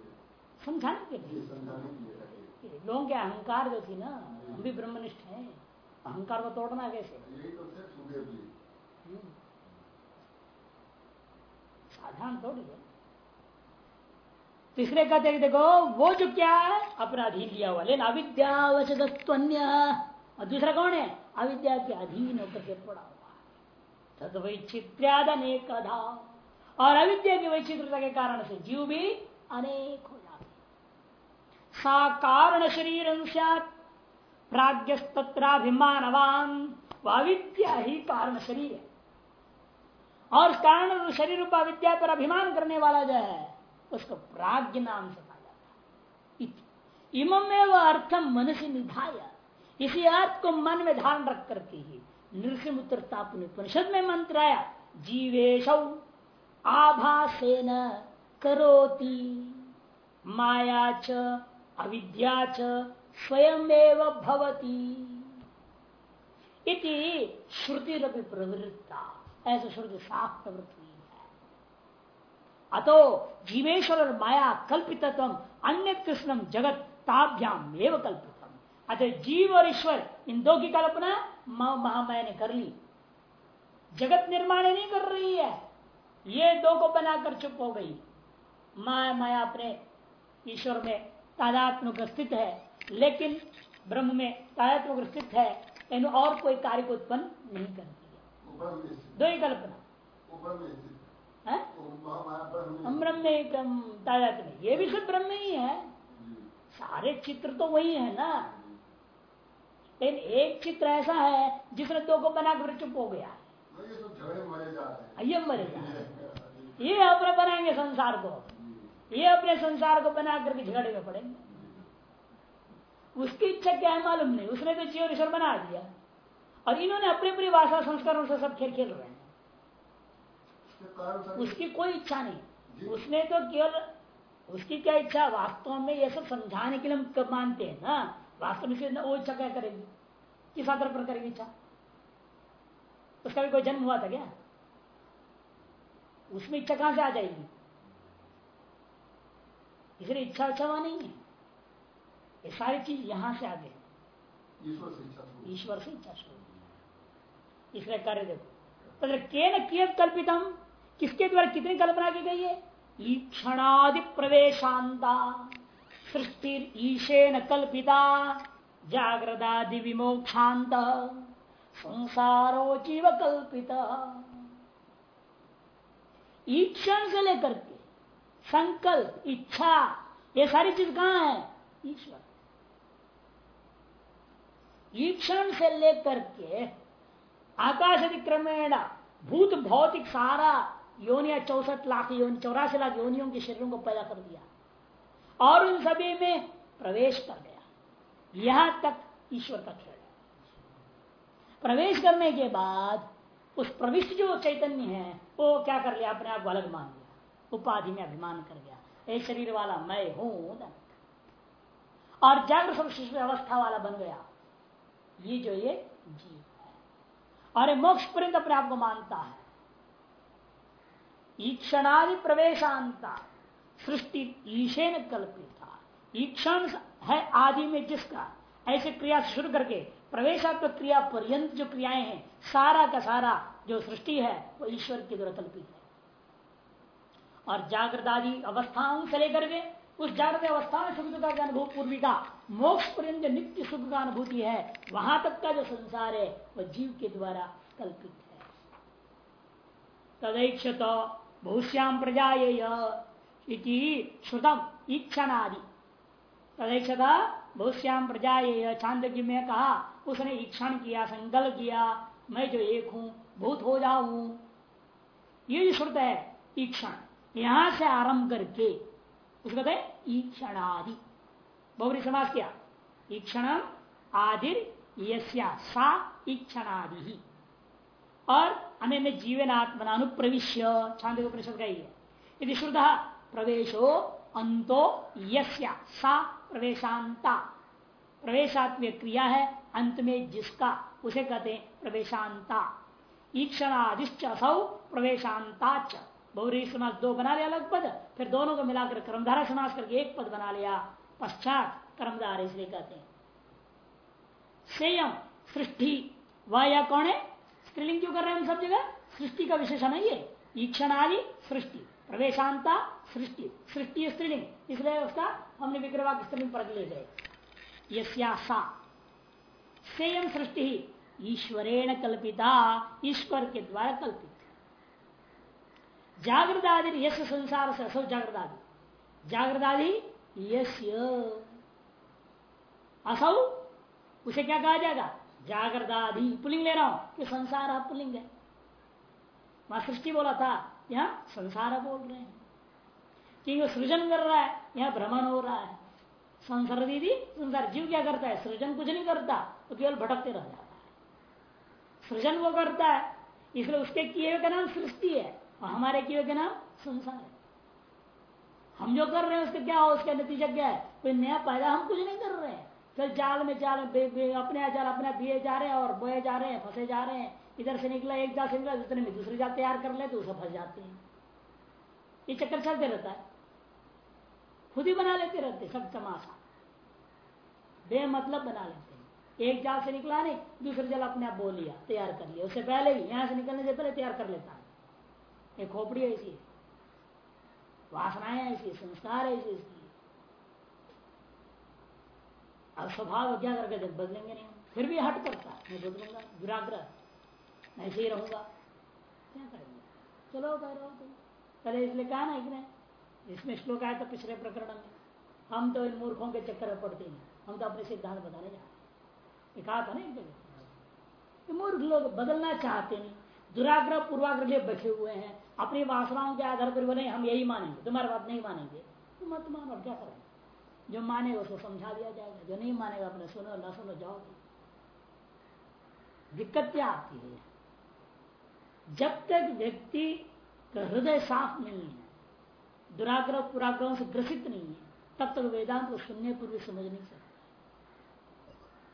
समझाने के लिए? समझाने के लिए ऐसा किए थे। लोगों के अहंकार जो थी ना हम भी ब्रह्मनिष्ठ हैं। अहंकार को तोड़ना कैसे? यही तो थे। साधारण है। तीसरे कहते हैं देखो वो जो क्या है अपना अधीन लिया हुआ। लेकिन और दूसरा कौन है? अविद्या के अधीन होकर के पड़ा तद वैचित्र्याद अनेक और अविद्या की वैचित्रता के कारण से जीव भी अनेक हो जाते सा कारण शरीर प्राग्ञस्तत्राभिमानवान अविद्या ही कारण शरीर है। और कारण शरीर रूपा विद्या पर अभिमान करने वाला जो है, उसको प्राग्ञ नाम से कहा जाता है। इममेव अर्थम मन से निधाय। इसी अर्थ को मन में धारण रख करके ही नृसिंह उपनिषद में मंत्र आया जीवेश आभासेन करोति। माया च, अविद्या च स्वयं भवती। इति श्रुति प्रवृत्ता। ऐसे श्रुति साफ़ प्रवृत्त हुई है। अतो जीवेश्वर और माया कल्पित अन्य कृष्णम जगत ताभ्याम एवं कल्पितम। अतः जीव और ईश्वर इन दो की कल्पना महामाया ने कर ली। जगत निर्माण नहीं कर रही है। ये दो को बनाकर चुप हो गई। माया माया अपने ईश्वर में तादात्मक स्थित है लेकिन ब्रह्म में तादात्मक स्थित है इन और कोई कार्य को उत्पन्न नहीं करती है। में दो ही कल्पना। में है? तो ब्रह्म में। में ये भी सिर्फ़ ब्रह्म ही है। सारे चित्र तो वही है ना। लेकिन एक चित्र ऐसा है जिसने दो को बनाकर चुप हो गया। तो ये सब मरे जा ये हैं। ये अपने बनाएँगे संसार को। ये अपने संसार को बना करके झगड़े में पड़ेंगे उसकी इच्छा क्या है मालूम नहीं। उसने तो जीवन ईश्वर बना दिया। और इन्होंने अपने अपनी भाषा संस्कारों से सब खेल खेल रहे हैं। उसके कोई इच्छा नहीं। उसने तो केवल उसकी क्या इच्छा? वास्तव में ये सब समझाने के लिए हम कब मानते हैं ना। वास्तव में वो इच्छा क्या करेगी? किस आधार पर करेगी इच्छा? उसका भी कोई जन्म हुआ था क्या? उसमें इच्छा कहाँ से आ जाएगी? इसलिए इच्छा अच्छा वहाँ नहीं है। ये सारी चीज़ यहाँ से आ गई ईश्वर से इच्छा शुरू ईश्वर से इच्छा शुरू हुई। इसलिए कार्य देखो। तो के न कियत कल्पितम? किसके द्वारा कितनी कल्पना की गई है? ईक्षणादि प्रवेशांता सृष्टि ईशेन कल्पिता जागृदादि विमोक्षांत संसारो जीव कल्पित। ईक्षण से लेकर के संकल्प, इच्छा, ये सारी चीज़ कहाँ है? ईश्वर। ईक्षण से लेकर के आकाश अधिक्रमेण भूत भौतिक सारा योनिया चौसठ लाख योनि चौरासी लाख योनियों के शरीरों को पैदा कर दिया। और उन सभी में प्रवेश कर गया। यहाँ तक ईश्वर का खेल प्रवेश करने के बाद उस प्रविष्ट जो चैतन्य है, वो क्या कर लिया? अपने आप को अलग मान लिया। उपाधि में अभिमान कर गया। एक शरीर वाला, मैं हूँ और जागृत सर्वशिष्ट अवस्था वाला बन गया। ये जो ये जीव है। और ये मोक्ष पर्यंत अपने आप को मानता है। ईक्षणादि प्रवेशांता। सृष्टि ईशेन कल्पिता। ईक्षण है आदि में जिसका। ऐसे क्रिया से शुरू करके प्रवेशात्मक क्रिया पर्यंत जो क्रियाएँ हैं, सारा का सारा जो सृष्टि है, वो ईश्वर के द्वारा कल्पित है। और जागृत आदि अवस्थाओं से लेकर के उस जागृत अवस्था में सुख का अनुभव पूर्वी का, मोक्ष पर्यंत नित्य सुख का अनुभूति है, वहाँ तक का जो संसार है वह जीव के द्वारा कल्पित है। तदैक्षत बहुश्याम प्रजा श्रुतम ईक्षणादि तदैक्षता बहुश्याम प्रजा ये चाँद में कहा उसने ईक्षण किया संकल्प किया, मैं जो एक हूँ, बहुत हो जाऊँ। ये जो श्रुत है ईक्षण यहाँ से आरंभ करके, उसको कहते ईक्षणादि बहुरी समाज क्या ईक्षण आदिर यस्या, सा ईक्षणादि ही और अन्य जीवन आत्मनानुप्रविश्य छांद उपनिषद का ही है यदि शुद्ध प्रवेशो अंतो यस्या, सा प्रवेशांता। प्रवेशात्म क्रिया है अंत में जिसका, उसे कहते हैं प्रवेशांता। ईक्षणादिश्च असौ प्रवेशांताच बहुरी समाज दो बना लिया अलग पद, फिर दोनों को मिलाकर कर्मधारा समास करके एक पद बना लिया। पश्चात कर्मधार इसलिए कहते हैं। सेयम, सृष्टि। वह या कौन है? स्त्रीलिंग क्यों कर रहे हैं हम सब जगह? सृष्टि का विशेषण है ये। ईक्षण आदि सृष्टि। प्रवेशांता सृष्टि सृष्टि स्त्रीलिंग। इसलिए उसका हमने विग्रह स्त्रीलिंग पर ले गए यस्या सा। सेयम सृष्टि ईश्वरेण कल्पिता, ईश्वर के द्वारा कल्पित। जागृत आदि यश संसार से असो जागृत आदि जागृत आदि यश असौ, उसे क्या कहा जाएगा? आदि पुलिंग ले रहा हूँ कि संसार पुलिंग है। वहाँ सृष्टि बोला था, यहाँ संसार बोल रहे हैं। क्योंकि वो सृजन कर रहा है यहाँ भ्रमण हो रहा है। संसार दीदी संसार जीव क्या करता है? सृजन कुछ नहीं करता तो केवल भटकते रह जाता है। सृजन वो करता है इसलिए उसके किए हुए का नाम सृष्टि है और हमारे किए हुए का नाम संसार है। हम जो कर रहे हैं उसका क्या हो उसका नतीजा क्या है? कोई नया पैदा हम कुछ नहीं कर रहे हैं। फिर जाल में जाल बे, बे, अपने जाल अपने दिए जा रहे हैं और बोए जा रहे हैं फंसे जा रहे हैं। इधर से निकला एक जाल से निकला दूसरे में दूसरी जाल तैयार कर ले तो उसे फंस जाते हैं। ये चक्कर चलते रहता है। खुद ही बना लेते रहते, सब तमाशा बे मतलब बना लेते हैं। एक जाल से निकला नहीं, दूसरे जाल अपने आप बोल लिया, तैयार कर लिया। उससे पहले ही, यहाँ से निकलने से पहले तैयार कर लेता है। एक खोपड़ी ऐसी है वासनाएँ ऐसी संस्कार ऐसी इसकी। अब स्वभाव क्या करके बदलेंगे नहीं, फिर भी हट करता मैं बदलूँगा दुराग्रह ऐसे ही रहूँगा। क्या करेंगे? चलो कह रहे हो पहले इसलिए कहा ना इसने इसमें श्लोक आया था पिछले प्रकरण में। हम तो इन मूर्खों के चक्कर में पड़ते नहीं हम तो अपने सिद्धांत बताने जा रहे कहा था ना एक जगह। मूर्ख लोग बदलना चाहते नहीं दुराग्रह, पूर्वाग्रह लिए बैठे हुए हैं। अपनी वासनाओं के आधार पर बोले, हम यही मानेंगे। तुम्हारी बात नहीं मानेंगे। तो मत मानो क्या करें? जो मानेगा उसको समझा दिया जाएगा। जो नहीं मानेगा, अपने सुनो, ना सुनो, जाओ। दिक्कत क्या आती है? जब तक व्यक्ति का हृदय साफ़ नहीं है दुराग्रह पुराग्रहों से ग्रसित नहीं है। तब तक वेदांत को सुनने पूर्व समझ नहीं सकते।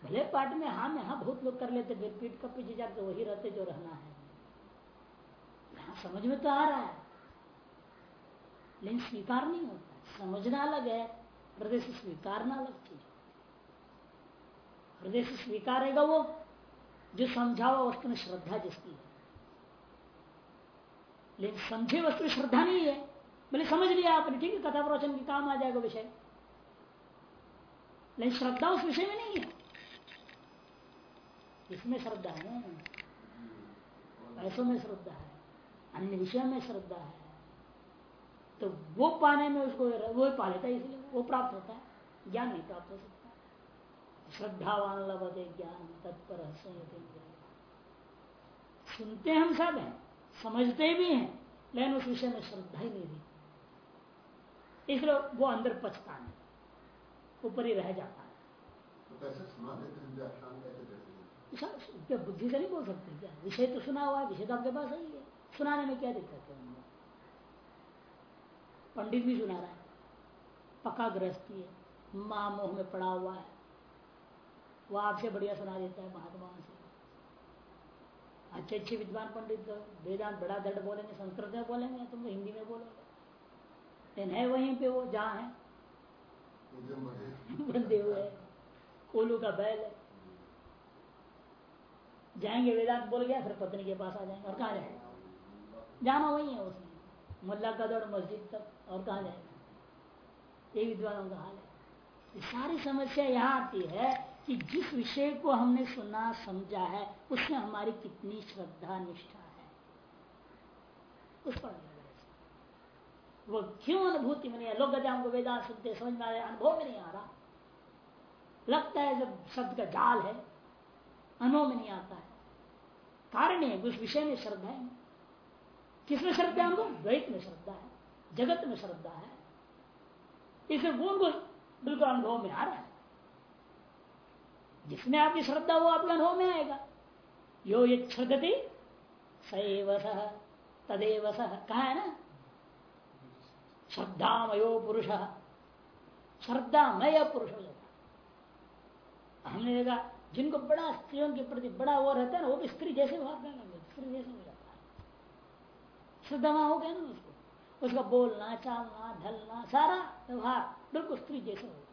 भले पाठ में हाँ में हाँ बहुत लोग कर लेते पीठ का पीछे जाकर वही रहते जो रहना है। यहाँ समझ में तो आ रहा है। लेकिन स्वीकार नहीं होता। समझना अलग है। हृदय से स्वीकारना अलग चीज़ हृदय से स्वीकारेगा वो जो समझा हुआ वस्तु में श्रद्धा जिसकी है। लेकिन समझे वस्तु श्रद्धा नहीं है। बोले, समझ लिया आपने, ठीक है, कथा प्रवचन के काम आ जाएगा विषय। लेकिन श्रद्धा उस विषय में नहीं है। इसमें श्रद्धा है। पैसों में श्रद्धा है, अन्य विषय में श्रद्धा है। तो वो पाने में उसको, वो पा लेता है इसलिए वो प्राप्त होता है। ज्ञान नहीं प्राप्त हो सकता। श्रद्धावान लभते ज्ञान, तत्पर सुनते हम सब हैं, समझते भी हैं, लेकिन उस विषय में श्रद्धा ही नहीं रही। इसलिए वो अंदर पचता है ऊपर ही रह जाता है। तो बुद्धि से नहीं बोल सकते क्या? विषय तो सुना हुआ है विषय तो आपके पास ही है सुनाने में क्या दिक्कत है उनको? पंडित भी सुना रहा है पक्का गृहस्थी है माँ मोह में पड़ा हुआ है। वो आपसे बढ़िया सुना देता है महात्मा से। अच्छे अच्छे विद्वान पंडित वेदांत बड़ा दर्द बोलेंगे संस्कृत में बोलेंगे तुम तो हिंदी में बोलोगे। लेकिन है। वहीं पे वो जहाँ है। बंदे हुए कोलू का बैल है। जाएँगे वेदांत बोल गया फिर पत्नी के पास आ जाएँगे। और कहा जाएँगे? जाना वही है उसने मुल्ला का दौड़ मस्जिद तक। और कहा जाएगा? ये विद्वानों का हाल है। सारी समस्या यहाँ आती है कि जिस विषय को हमने सुना समझा है उसमें हमारी कितनी श्रद्धा निष्ठा है। उस पर वो क्यों अनुभूति में नहीं है? लोग कहते हमको वेदांत सुनते, समझ में आ रहे अनुभव में नहीं आ रहा। लगता है जब शब्द का जाल है, अनुभव में नहीं आता है। कारण है, उस विषय में श्रद्धा है। किसमें श्रद्धा है हमको? द्वैत में श्रद्धा है, जगत में श्रद्धा है। इसे गुण को बिल्कुल अनुभव में आ रहा है। जिसमें आपकी श्रद्धा, वो आपके अनुभव में आएगा। यो ये श्रद्धति सैव सह कहा है ना? श्रद्धामयो पुरुष। श्रद्धामय पुरुष हो। जाता हमने देखा जिनको बड़ा स्त्रियों के प्रति बड़ा वो रहता है ना वो भी स्त्री जैसे भाव लगे स्त्री जैसे हो जाता है। श्रद्धा हो गया ना उसको। उसका बोलना चालना ढलना सारा व्यवहार बिल्कुल स्त्री जैसे हो जाता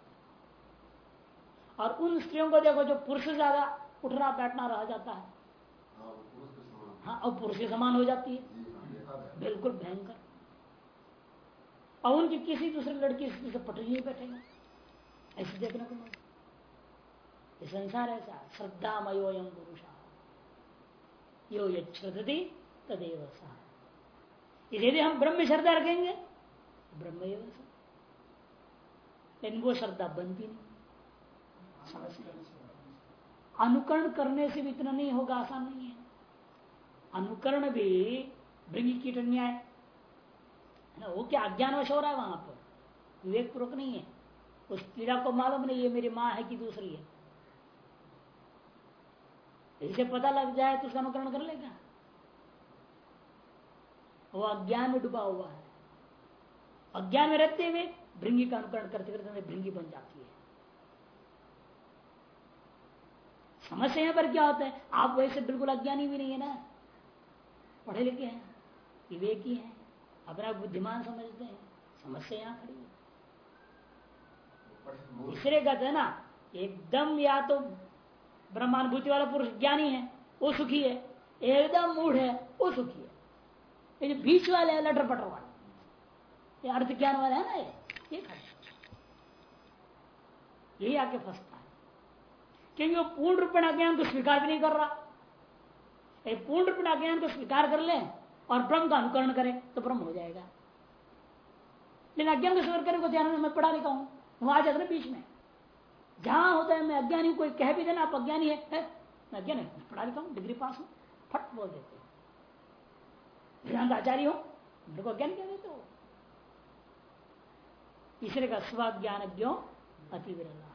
और उन स्त्रियों को देखो जो पुरुष ज़्यादा उठना बैठना रह जाता है। हाँ, हाँ और पुरुष के समान हो जाती है। हाँ, बिल्कुल भयंकर। और उनकी किसी दूसरे लड़की से पटरी नहीं बैठेगा। ऐसे देखने को मिलता ये संसार ऐसा श्रद्धामयोयम पुरुष। यो यदि तदेव यदि हम ब्रह्म श्रद्धा रखेंगे, ब्रह्म लेकिन वो श्रद्धा बनती नहीं। अनुकरण करने से भी इतना नहीं होगा, आसान नहीं है। अनुकरण भी भृंगी कीट न्याय ना, वो क्या अज्ञानवश हो रहा है वहाँ पर? विवेक पूर्वक नहीं है। उस कीड़ा को मालूम नहीं है मेरी माँ है कि दूसरी है। इसे पता लग जाए तो उसका अनुकरण कर लेगा। वो अज्ञान में डूबा हुआ है। अज्ञान में रहते हुए भृंगी का अनुकरण करते करते भृंगी बन जाती है। समस्या यहाँ पर क्या होता है? आप वैसे बिल्कुल अज्ञानी भी नहीं है ना? पढ़े लिखे हैं, विवेकी हैं। अपना बुद्धिमान समझते हैं, समस्या यहाँ खड़ी है। इसलिए कहते हैं ना, एकदम या तो ब्रह्मानुभूति वाला पुरुष ज्ञानी है, वो सुखी है, एकदम मूढ़ है, वो सुखी है। ये जो बीच वाले है लटर पटर वाले। ये अर्थ ज्ञान वाले है ना ये ये यही आके फंसता है। क्योंकि वो पूर्ण रूप अज्ञान को स्वीकार भी नहीं कर रहा। पूर्ण रूप अज्ञान को स्वीकार कर ले और ब्रह्म का अनुकरण करे तो ब्रह्म हो जाएगा। लेकिन अज्ञान को स्वीकार करने को ध्यान में मैं पढ़ा लिखा हूँ वो आ जाता ना बीच में। जहाँ होता है मैं अज्ञानी कोई कह भी देना आप अज्ञानी है, है? मैं अज्ञान है पढ़ा लिखा हूँ डिग्री पास हूँ फट बोल देते वेदांत आचार्य हो मेरे को अज्ञान क्या देते हो। तीसरे का स्वाज्ञान क्यों अति विरला।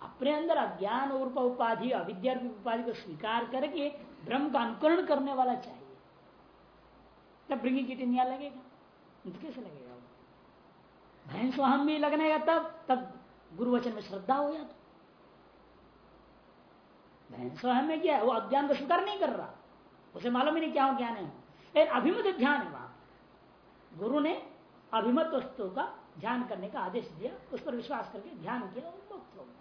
अपने अंदर अज्ञान और उपाधि अविद्या उपाधि को स्वीकार करके ब्रह्म का अनुकरण करने वाला चाहिए। तब ब्रिंगी की टिनिया लगेगा। तो कैसे लगेगा वो? भैंस हम भी लगने का तब तब गुरु वचन में श्रद्धा हो जाती। भैंस हम में क्या है? वो अज्ञान को स्वीकार नहीं कर रहा। उसे मालूम ही नहीं क्या हो ज्ञान है लेकिन अभिमत ध्यान है वहाँ। गुरु ने अभिमत वस्तु का ध्यान करने का आदेश दिया। उस पर विश्वास करके ध्यान किया और मुक्त हो गया।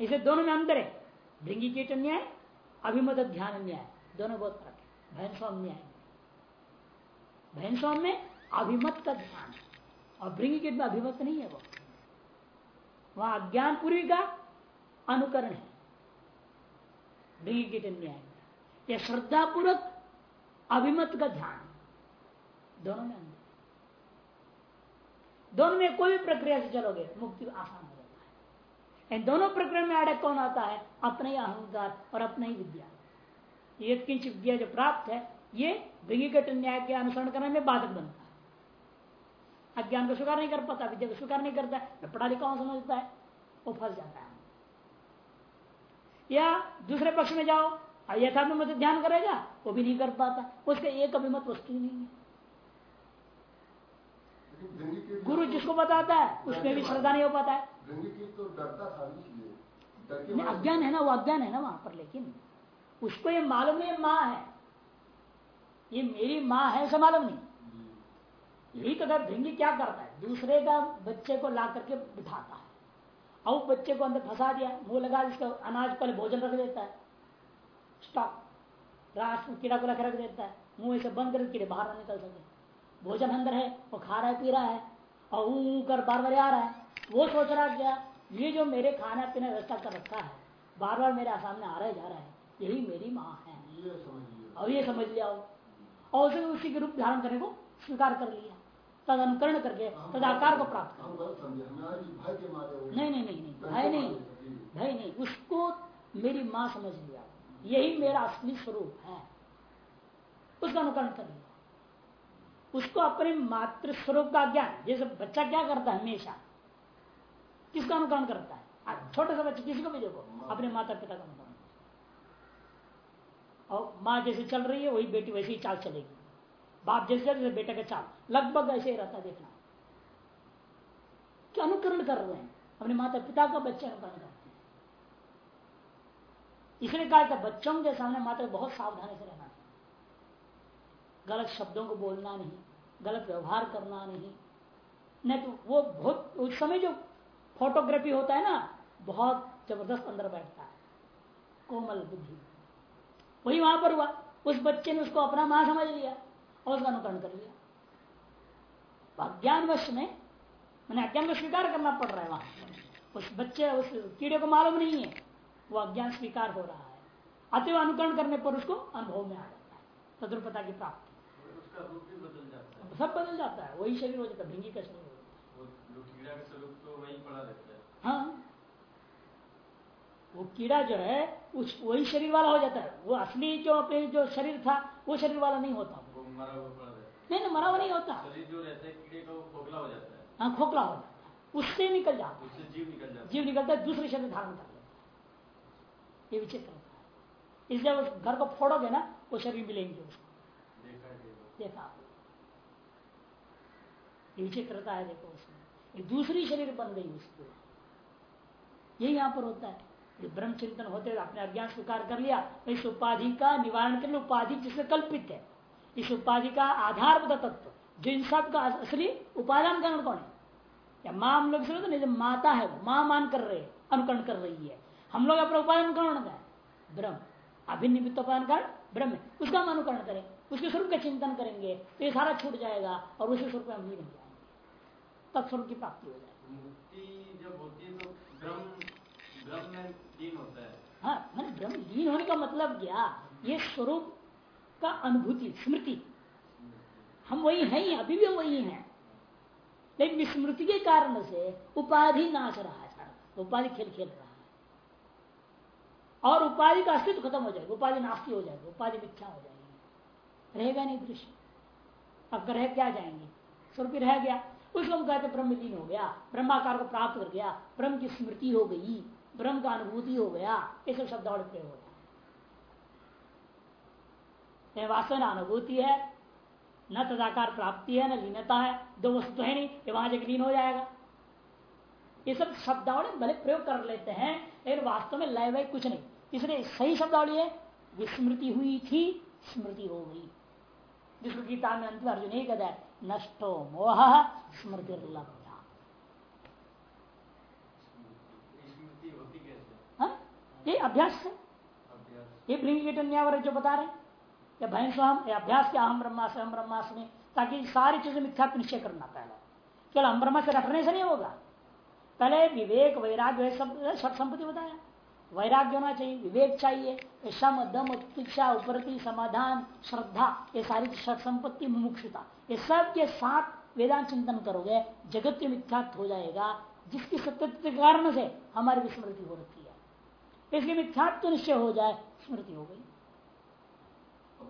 इसे दोनों में अंतर है। भृंगी कीट न्याय, अभिमत ध्यान न्याय। दोनों बहुत फ़र्क है भैंसोम न्याय भैंसोम में अभिमत का ध्यान और भृंगी कीट में अभिमत नहीं है वो। वहाँ अज्ञान पूर्वी का अनुकरण है। भृंगी कीट न्याय यह श्रद्धा अभिमत का ध्यान दोनों में अंतर दोनों में कोई भी प्रक्रिया से चलोगे, मुक्ति आसान हो जाता है। इन दोनों प्रक्रिया में अड़क कौन आता है? अपने ही अहंकार और अपने ही विद्या। ये किंच विद्या जो प्राप्त है ये विगिकट न्याय के अनुसरण करने में बाधक बनता है। अज्ञान को स्वीकार नहीं कर पाता विद्या को स्वीकार नहीं करता है पढ़ा लिखा हूँ समझता है वो फंस जाता है। या दूसरे पक्ष में जाओ यथा भी मत ध्यान करेगा वो भी नहीं कर पाता उसके एक अभिमत वस्तु ही नहीं है। गुरु जिसको बताता है उसमें भी श्रद्धा नहीं हो पाता है। तो अज्ञान है ना वो अज्ञान है ना वहाँ पर लेकिन उसको ये मालूम नहीं माँ है। ये मेरी माँ है, ऐसा मालूम नहीं। यही तो भृंगी क्या करता है? दूसरे का बच्चे को ला करके बिठाता है। और बच्चे को अंदर फंसा दिया, मुँह लगा जिसका अनाज पहले भोजन रख देता है। स्टॉक राष्ट्र कीड़ा को रख रख देता है। मुँह ऐसे बंद करके कीड़े बाहर ना निकल सके। भोजन अंदर है, वो खा रहा है, पी रहा है, और ऊ कर बार बार आ रहा है। वो सोच रहा क्या ये जो मेरे खाना पीना व्यवस्था कर रखा है, बार बार मेरे सामने आ रहा है, जा रहा है। यही मेरी माँ है। ये और ये समझ लिया हो। और उसे उसी के रूप धारण करने को स्वीकार कर लिया। तद अनुकरण करके तद आकार को प्राप्त हम गलत समझे। हमें आज भय के मारे हो। नहीं नहीं नहीं नहीं। भय नहीं। भय नहीं। उसको मेरी माँ समझ लिया। यही मेरा असली स्वरूप है। उसका अनुकरण कर लिया। उसको अपने मातृ स्वरूप का ज्ञान जैसे बच्चा क्या करता है हमेशा? किसका अनुकरण करता है? छोटे से बच्चे किसी को भी देखो अपने माता पिता का अनुकरण। और माँ जैसे चल रही है, वही बेटी वैसे ही चाल चलेगी। बाप जैसे जैसे बेटे का चाल। लगभग ऐसे ही रहता देखना। क्या अनुकरण कर रहे हैं? अपने माता पिता का बच्चे अनुकरण करते हैं। इसलिए कहा था, बच्चों के सामने माता बहुत सावधानी से रहना गलत शब्दों को बोलना नहीं, गलत व्यवहार करना नहीं। नहीं तो वो बहुत, उस समय जो फोटोग्राफी होता है ना, बहुत ज़बरदस्त अंदर बैठता है। कोमल बुद्धि। वही वहाँ पर हुआ। उस बच्चे ने उसको अपना माँ समझ लिया और उसका अनुकरण कर लिया। अज्ञानवश में मैंने अज्ञान को स्वीकार करना पड़ रहा है वहाँ उस बच्चे उस कीड़े को मालूम नहीं है। वो अज्ञान स्वीकार हो रहा है। अतव अनुकरण करने पर उसको अनुभव में आ जाता है। तद्रुपता की प्राप्ति। है सब बदल जाता है। वही शरीर हो जाता है। भिंगी का शरीर हो जाता तो है है। हाँ। वो कीड़ा जो है उस वही शरीर वाला हो जाता है। वो असली जो अपने जो शरीर था वो शरीर वाला नहीं होता। नहीं नहीं मरा हुआ नहीं होता। है शरीर जो रहता है कीड़े का खोखला हो जाता है। हाँ खोखला हो जाता है। उससे निकल जाता है। उससे जीव निकल जाता जीव निकलता है दूसरे शरीर धारण कर लेता है। ये विचित्र होता है। इसलिए उस घर को फोड़ोगे ना वो शरीर मिलेंगे उसको। देखा विचित्रता है देखो उसमें। दूसरी शरीर बन गई उसको। यही यहाँ पर होता है। ये ब्रह्म चिंतन होते अपने अज्ञान स्वीकार कर लिया तो इस उपाधि का निवारण के लिए उपाधि जिसमें कल्पित है, इस उपाधि का आधारभूत तत्व, जो इन सब का असली उपादान कारण कौन है? या माँ हम लोग समझते नहीं माता है माँ मान कर रहे, अनुकरण कर रही है। हम लोग अपना उपादान कौन है? ब्रह्म। अभिनिमित्त उपादान कारण ब्रह्म है। उसका हम अनुकरण करें, उसके स्वरूप का चिंतन करेंगे तो ये सारा छूट जाएगा, और उसी स्वरूप हम हो जाएँगे। तत्स्वरूप की प्राप्ति हो जाएगी। होती है। है मैंने ब्रह्म लीन होने का मतलब क्या? ये स्वरूप का अनुभूति, स्मृति। हम वही हैं ही, अभी भी वही हैं। लेकिन स्मृति के कारण से उपाधि नाच रहा है उपाधि खेल खेल रहा है। और उपाधि का अस्तित्व खत्म हो जाएगा। उपाधि नास्ती हो जाएगी। उपाधि मिथ्या हो जाएगी। रहेगा नहीं दृश्य। अब ग्रह क्या जाएँगे? स्वरूप रह गया। उसको हम कहते ब्रह्म लीन हो गया। ब्रह्माकार को प्राप्त कर गया। ब्रह्म की स्मृति हो गई। ब्रह्म का अनुभूति हो गया। सब शब्द और प्रयोग होता है। वास्तव में अनुभूति है, न तदाकार प्राप्ति है, न लीनता है। दो वस्तु है नहीं वहाँ जाकर लीन हो जाएगा। ये सब शब्दावली भले प्रयोग कर लेते हैं, लेकिन वास्तव में लय वय कुछ नहीं। इसलिए सही शब्दावली है, विस्मृति हुई थी, स्मृति हो गई। जिसको गीता में अंतिम अर्जुन ही कहता है, नष्टो मोह स्मृति होती कैसे हाँ? ये अभ्यास है। ये न्यावर जो बता रहे हैं। या भैंस हम अभ्यास के अहम ब्रह्मास्म हम ब्रह्मास्म ताकि सारी चीज़ें मिथ्या निश्चय करना पहले। केवल हम ब्रह्मा से रखने से नहीं होगा। पहले विवेक वैराग्य सब संपत्ति बताया। वैराग्य होना चाहिए विवेक चाहिए शम दम उत्पिक्षा उपरति समाधान श्रद्धा ये सारी सट संपत्ति मुमुक्षुता ये सब के साथ वेदांत चिंतन करोगे जगत के मिथ्यात्व हो जाएगा जिसकी सत्य के कारण से हमारी विस्मृति हो रखी है। इसलिए मिथ्यात्व निश्चय हो जाए स्मृति हो गई। तो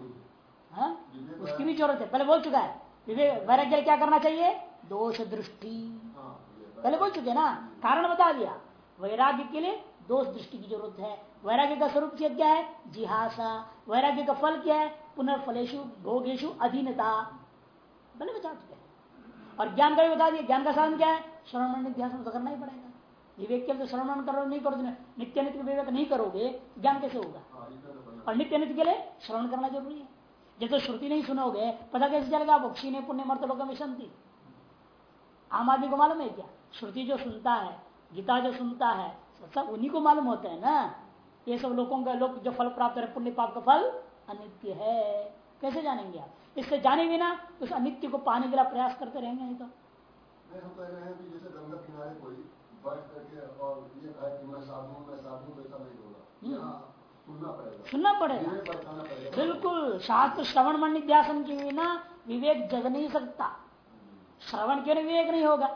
है। हाँ? उसकी भी ज़रूरत है पहले बोल चुका है। विवेक वैराग्य क्या करना चाहिए? दोष दृष्टि। हाँ पहले बोल चुके ना? कारण बता दिया। वैराग्य के लिए दोष दृष्टि की ज़रूरत है। वैराग्य का स्वरूप क्या है? जिहासा। वैराग्य का फल क्या है? पुनर्फलेशु भोगेशु अधीनता। पहले बता चुके हैं। और ज्ञान का भी बता दिया। ज्ञान का साधन क्या है? श्रवण तो करना ही पड़ेगा। विवेक के लिए तो श्रवण करो नहीं करो नित्य नित्य विवेक नहीं करोगे ज्ञान कैसे होगा? हाँ तो करना और नित्य नित्य के लिए श्रवण करना ज़रूरी है। जब तो श्रुति नहीं सुनोगे पता कैसे चलेगा? आप क्षीण पुण्य मर्त लोग में शांति। आम आदमी को मालूम है क्या? श्रुति जो सुनता है गीता जो सुनता है सब उन्हीं को मालूम होता है ना? ये सब लोगों का लोग जो फल प्राप्त करे पुण्य पाप का फल अनित्य है। कैसे जानेंगे आप? इससे जाने बिना उस अनित्य को पाने के लिए प्रयास करते रहेंगे नहीं तो। बैठ करके और ये कहे कि मैं साधु मैं साधु वैसा नहीं होगा। सुनना पड़ेगा। बिल्कुल शास्त्र श्रवण मन निध्यासन के बिना विवेक जग नहीं सकता। श्रवण क्यों विवेक नहीं होगा।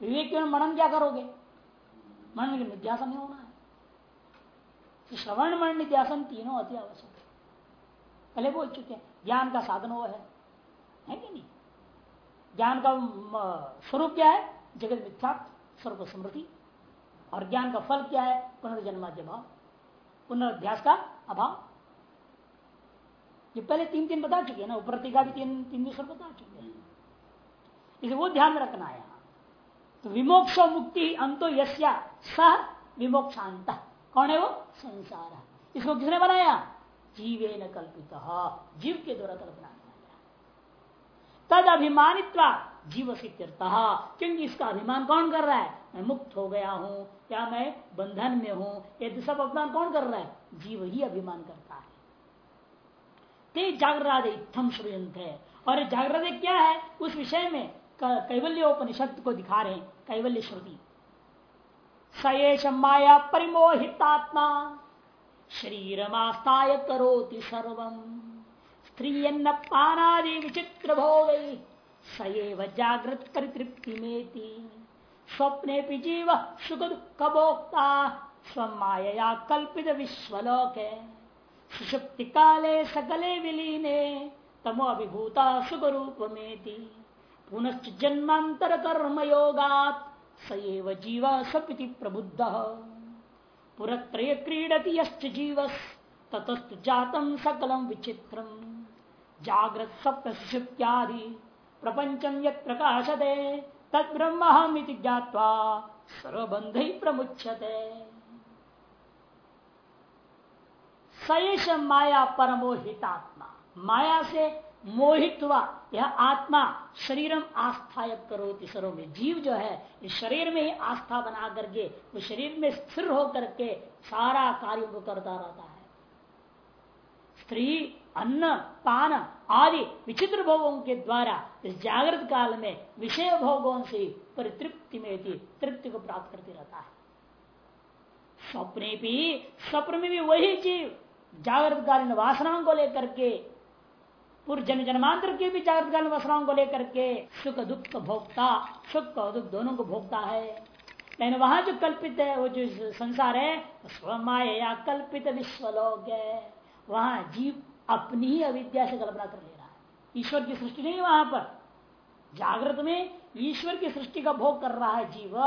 विवेक क्यों मनन क्या करोगे? मनन के निध्यासन नहीं होना है। तो श्रवण मन निध्यासन तीनों अति आवश्यक है। पहले बोल चुके हैं, ज्ञान का साधन वो है। है कि नहीं? ज्ञान का स्वरूप क्या है? जगत मिथ्या स्वरूप स्मृति और ज्ञान का फल क्या है? पुनर्जन्माद्य भाव पुनर्ध्यास का अभाव। ये पहले तीन तीन बता चुके हैं ना? उपरति का भी तीन तीन दूसरे बता चुके हैं। इसे वो ध्यान रखना है तो विमोक्ष मुक्ति अंतो यस्या सह विमोक्षांत। कौन है वो? संसार। इसको किसने बनाया? जीवे न कल्पित। जीव के द्वारा कल्पना तद अभिमानित्वा जीव सित्यर्थ क्योंकि इसका अभिमान कौन कर रहा है? मैं मुक्त हो गया हूँ, या मैं बंधन में हूँ, ये सब अभिमान कौन कर रहा है? जीव ही अभिमान करता है। ते जागरादे इत्थम श्रुयंत है। और जागृत क्या है? उस विषय में कैवल्य उपनिषद को दिखा रहे हैं, कैवल्य श्रुति। सयेश माया परिमोहितात्मा, शरीरमास्ताय करोति सर्वम। स्त्रीयन्न पानादि विचित्र भोग सएव जागृत परितृप्ति में स्वप्ने जीव सुख भोक्ता स्वमाया कल्पित विश्वलोक। सुषुप्ति काले सकले विलीने तमो अभिभूता सुख रूप में पुनश्च जन्मांतर कर्म योगात सएव जीव सपिति प्रबुद्ध। पुरत्रय क्रीडति यश्च जीवस ततस्तु जातम सकलम विचित्रम। जागृत स्वप्न सुषुप्त्यादि प्रपंचम यत प्रकाशते तद ब्रह्ममिति ज्ञात्वा सर्वबंध ही प्रमुच्छते सयेश माया परमोहितात्मा माया से मोहित हुआ यह आत्मा शरीरम आस्थाय करो सरो में जीव जो है, इस शरीर में ही आस्था बना करके वो शरीर में स्थिर होकर के सारा कार्य को करता रहता है। स्त्री अन्न, पान आदि विचित्र भोगों के द्वारा इस जागृत काल में विषय भोगों से परितृप्ति में तृप्ति को प्राप्त करते रहता है। स्वप्ने भी, स्वप्न में भी वही जीव जागृत कालीन वासनाओं को लेकर के, पूर्व जन जन्मांतर के भी जागृत कालीन वासनाओं को लेकर के सुख दुख भोगता, सुख और दुख दोनों को भोगता है। लेकिन वहाँ जो कल्पित है, वो जो संसार है स्वमाया कल्पित विश्वलोक है। वहाँ जीव अपनी ही अविद्या से कल्पना कर ले रहा है। ईश्वर की सृष्टि नहीं वहाँ पर। जागृत में ईश्वर की सृष्टि का भोग कर रहा है जीव,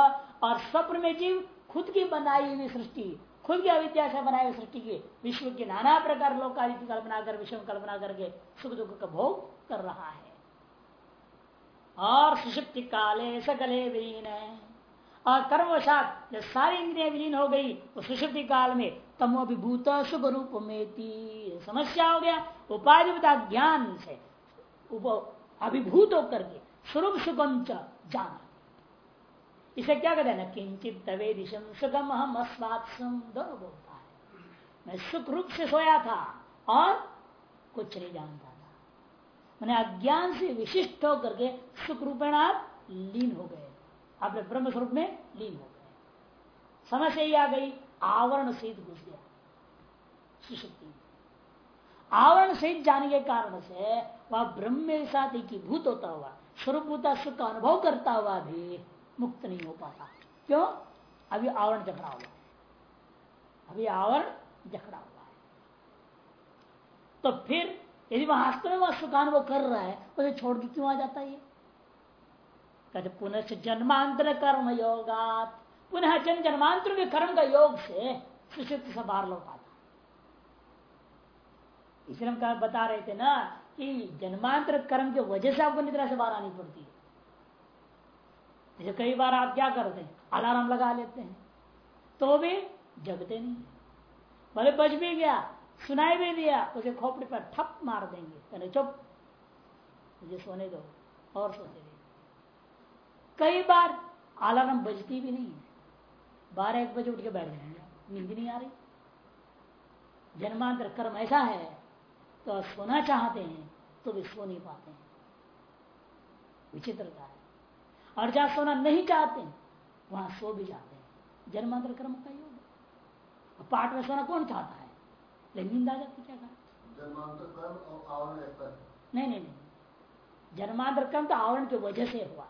और स्वप्न में जीव खुद की बनाई हुई सृष्टि, खुद की अविद्या से बनाई हुई सृष्टि की विश्व के नाना प्रकार लोग की कल्पना कर, विश्व कल्पना करके सुख दुख का भोग कर रहा है। और सुषुप्ति काले सकले विलीन है और कर्मवशात, जब सारी इंद्रिया विलीन हो गई तो सुषुप्ति काल में तमोभिभूत शुभ रूप में समस्या हो गया, उपाधि ज्ञान से अभिभूत होकर के स्वरूप सुगम जाना। इसे क्या कहते हैं किंचित तवे दिशम सुगम हम बोलता है मैं सुख रूप से सोया था और कुछ नहीं जानता था। मैंने अज्ञान से विशिष्ट होकर के सुख रूपेण आप लीन हो गए। अपने ब्रह्म स्वरूप में लीन हो गए। समस्या ही आ गई, आवरण सहित घुस गया। सुशक्ति आवरण सहित जाने के कारण से वह ब्रह्म के साथ एकीभूत होता हुआ, स्वरूपभूता सुख का अनुभव करता हुआ भी मुक्त नहीं हो पाता। क्यों? अभी आवरण जखड़ा हुआ अभी आवरण जखड़ा हुआ है। तो फिर यदि वह में वह सुखानुभव कर रहा है, उसे छोड़ के क्यों आ जाता है कहते पुनः जन्मांतर कर्म योगात पुनः जन जन्मांतर के कर्म का योग से सुशित से बाहर लौट आता इसलिए हम बता रहे थे ना कि जन्मांतर कर्म की वजह से आपको निद्रा से बाहर आनी पड़ती है। जैसे कई बार आप क्या करते हैं? अलार्म लगा लेते हैं। तो भी जगते नहीं भले बच भी गया, सुनाई भी दिया, उसे खोपड़ी पर ठप मार देंगे। कहने, चुप, मुझे सोने दो और सोने कई बार अलार्म बजती भी नहीं है। बारह एक बजे उठ के बैठ जाएँगे। नींद नहीं आ रही। जन्मांतर कर्म ऐसा है तो सोना चाहते हैं तो भी सो नहीं पाते हैं। विचित्रता है। और जहाँ सोना नहीं चाहते वहाँ सो भी जाते हैं। जन्मांतर कर्म का योग पाठ में सोना कौन चाहता है? लेकिन नींद आ जाती क्या कहा जन्मांतर कर्म और आवरण नहीं नहीं नहीं। जन्मांतर कर्म तो आवरण की वजह से हुआ।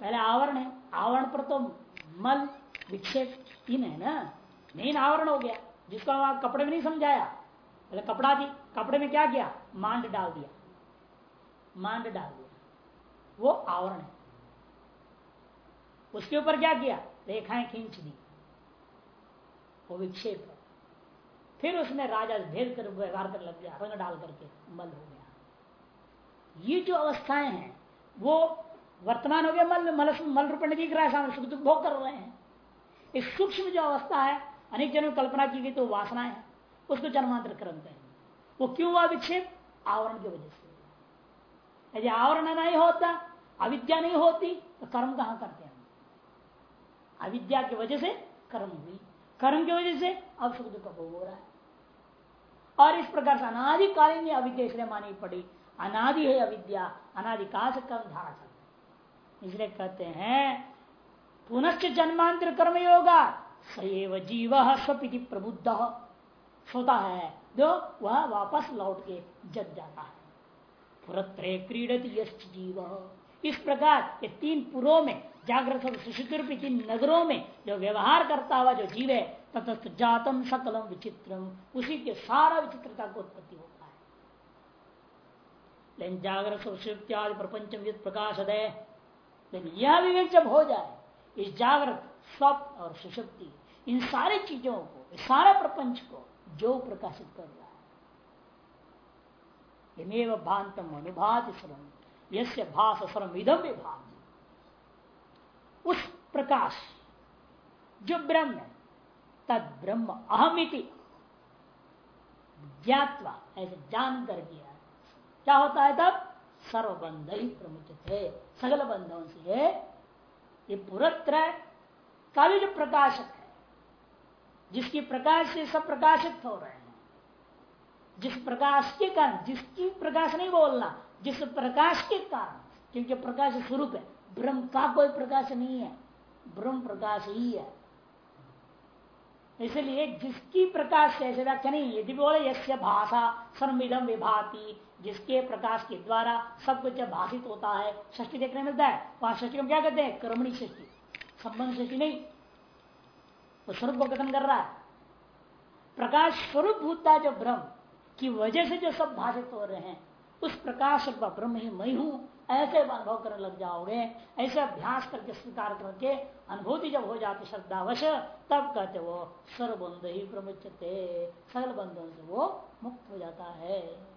पहले आवरण है, आवरण पर तो मल, विक्षेप तीन है ना? मेन आवरण हो गया, जिसको हम कपड़े में नहीं समझाया। पहले कपड़ा थी कपड़े में क्या किया? मांड डाल दिया। मांड डाल दिया। वो आवरण है। उसके ऊपर क्या किया? रेखाएँ खींच दी। वो विक्षेप। है फिर उसने राजा भेद कर, व्यवहार कर लग गया, रंग डाल करके मल हो गया। ये जो अवस्थाएँ हैं, वो वर्तमान हो गया, मल मल मल रूप में दिख रहा है सुख दुख भोग कर रहे हैं। इस सूक्ष्म जो अवस्था है, अनेक जनों कल्पना की गई तो वासना है उसको जन्मांतर क्रम कहेंगे वो क्यों हुआ विक्षेप आवरण की वजह से। यदि आवरण नहीं होता, अविद्या नहीं होती तो कर्म कहाँ करते हैं? अविद्या की वजह से कर्म हुई। कर्म की वजह से अब सुख दुख भोग हो रहा है। और इस प्रकार से अनादिकालीन अविद्या इसलिए मानी पड़ी। अनादि है अविद्या अनादिकाल से कर्म धारा इसलिए कहते हैं, पुनश्च जन्मांतर कर्म योगा सएव जीव स्वपिति प्रबुद्ध। सोता है, जो वह वापस लौट के जग जाता है। पुरत्रे क्रीडत यश जीव। इस प्रकार ये तीन पुरों में जागृत सुशुद्ध तीन नगरों में जो व्यवहार करता हुआ जो जीव है तथस्थ जातम सकलम विचित्रम, उसी के सारा विचित्रता को उत्पत्ति होता है। लेकिन जागृत सुषुप्त्यादि प्रपंच प्रकाश है लेकिन यह विवेक जब हो जाए, इस जागृत स्वप्न और सुशक्ति, इन सारी चीज़ों को, इस सारे प्रपंच को जो प्रकाशित कर रहा है। इमेव भांतम अनुभात श्रम यस्य भाष श्रम इधम विभाग उस प्रकाश, जो ब्रह्म है, तद ब्रह्म अहमिति ज्ञातवा, ऐसे जान कर दिया क्या होता है तब? सर्वबंध ही प्रमुचित है सगल बंधों से ये पुरत्र का भी जो प्रकाशक है। जिसकी प्रकाश से सब प्रकाशित हो रहे हैं। जिस प्रकाश के कारण, जिसकी प्रकाश नहीं बोलना, जिस प्रकाश के कारण, क्योंकि प्रकाश स्वरूप है। ब्रह्म का कोई प्रकाश नहीं है। ब्रह्म प्रकाश ही है। इसलिए जिसकी प्रकाश से, ऐसे व्याख्या नहीं, यदि बोले यश भाषा सर्मिदम विभाती जिसके प्रकाश के द्वारा सब कुछ जब भाषित होता है षष्टि देखने मिलता है, वहाँ षष्टि को क्या कहते हैं? कर्मणी षष्टि संबंध षष्टि नहीं। वो स्वरूप को कथन कर रहा है। प्रकाश स्वरूप भूता जो ब्रह्म की वजह से जो सब भाषित हो रहे हैं, उस प्रकाश ब्रह्म ही मैं हूँ। ऐसे अनुभव करने लग जाओगे, ऐसे अभ्यास करके, स्वीकार करके, अनुभूति जब हो जाती श्रद्धावश तब कहते वो, सर्वबंध ही प्रमुचते सकल बंधों से वो मुक्त हो जाता है।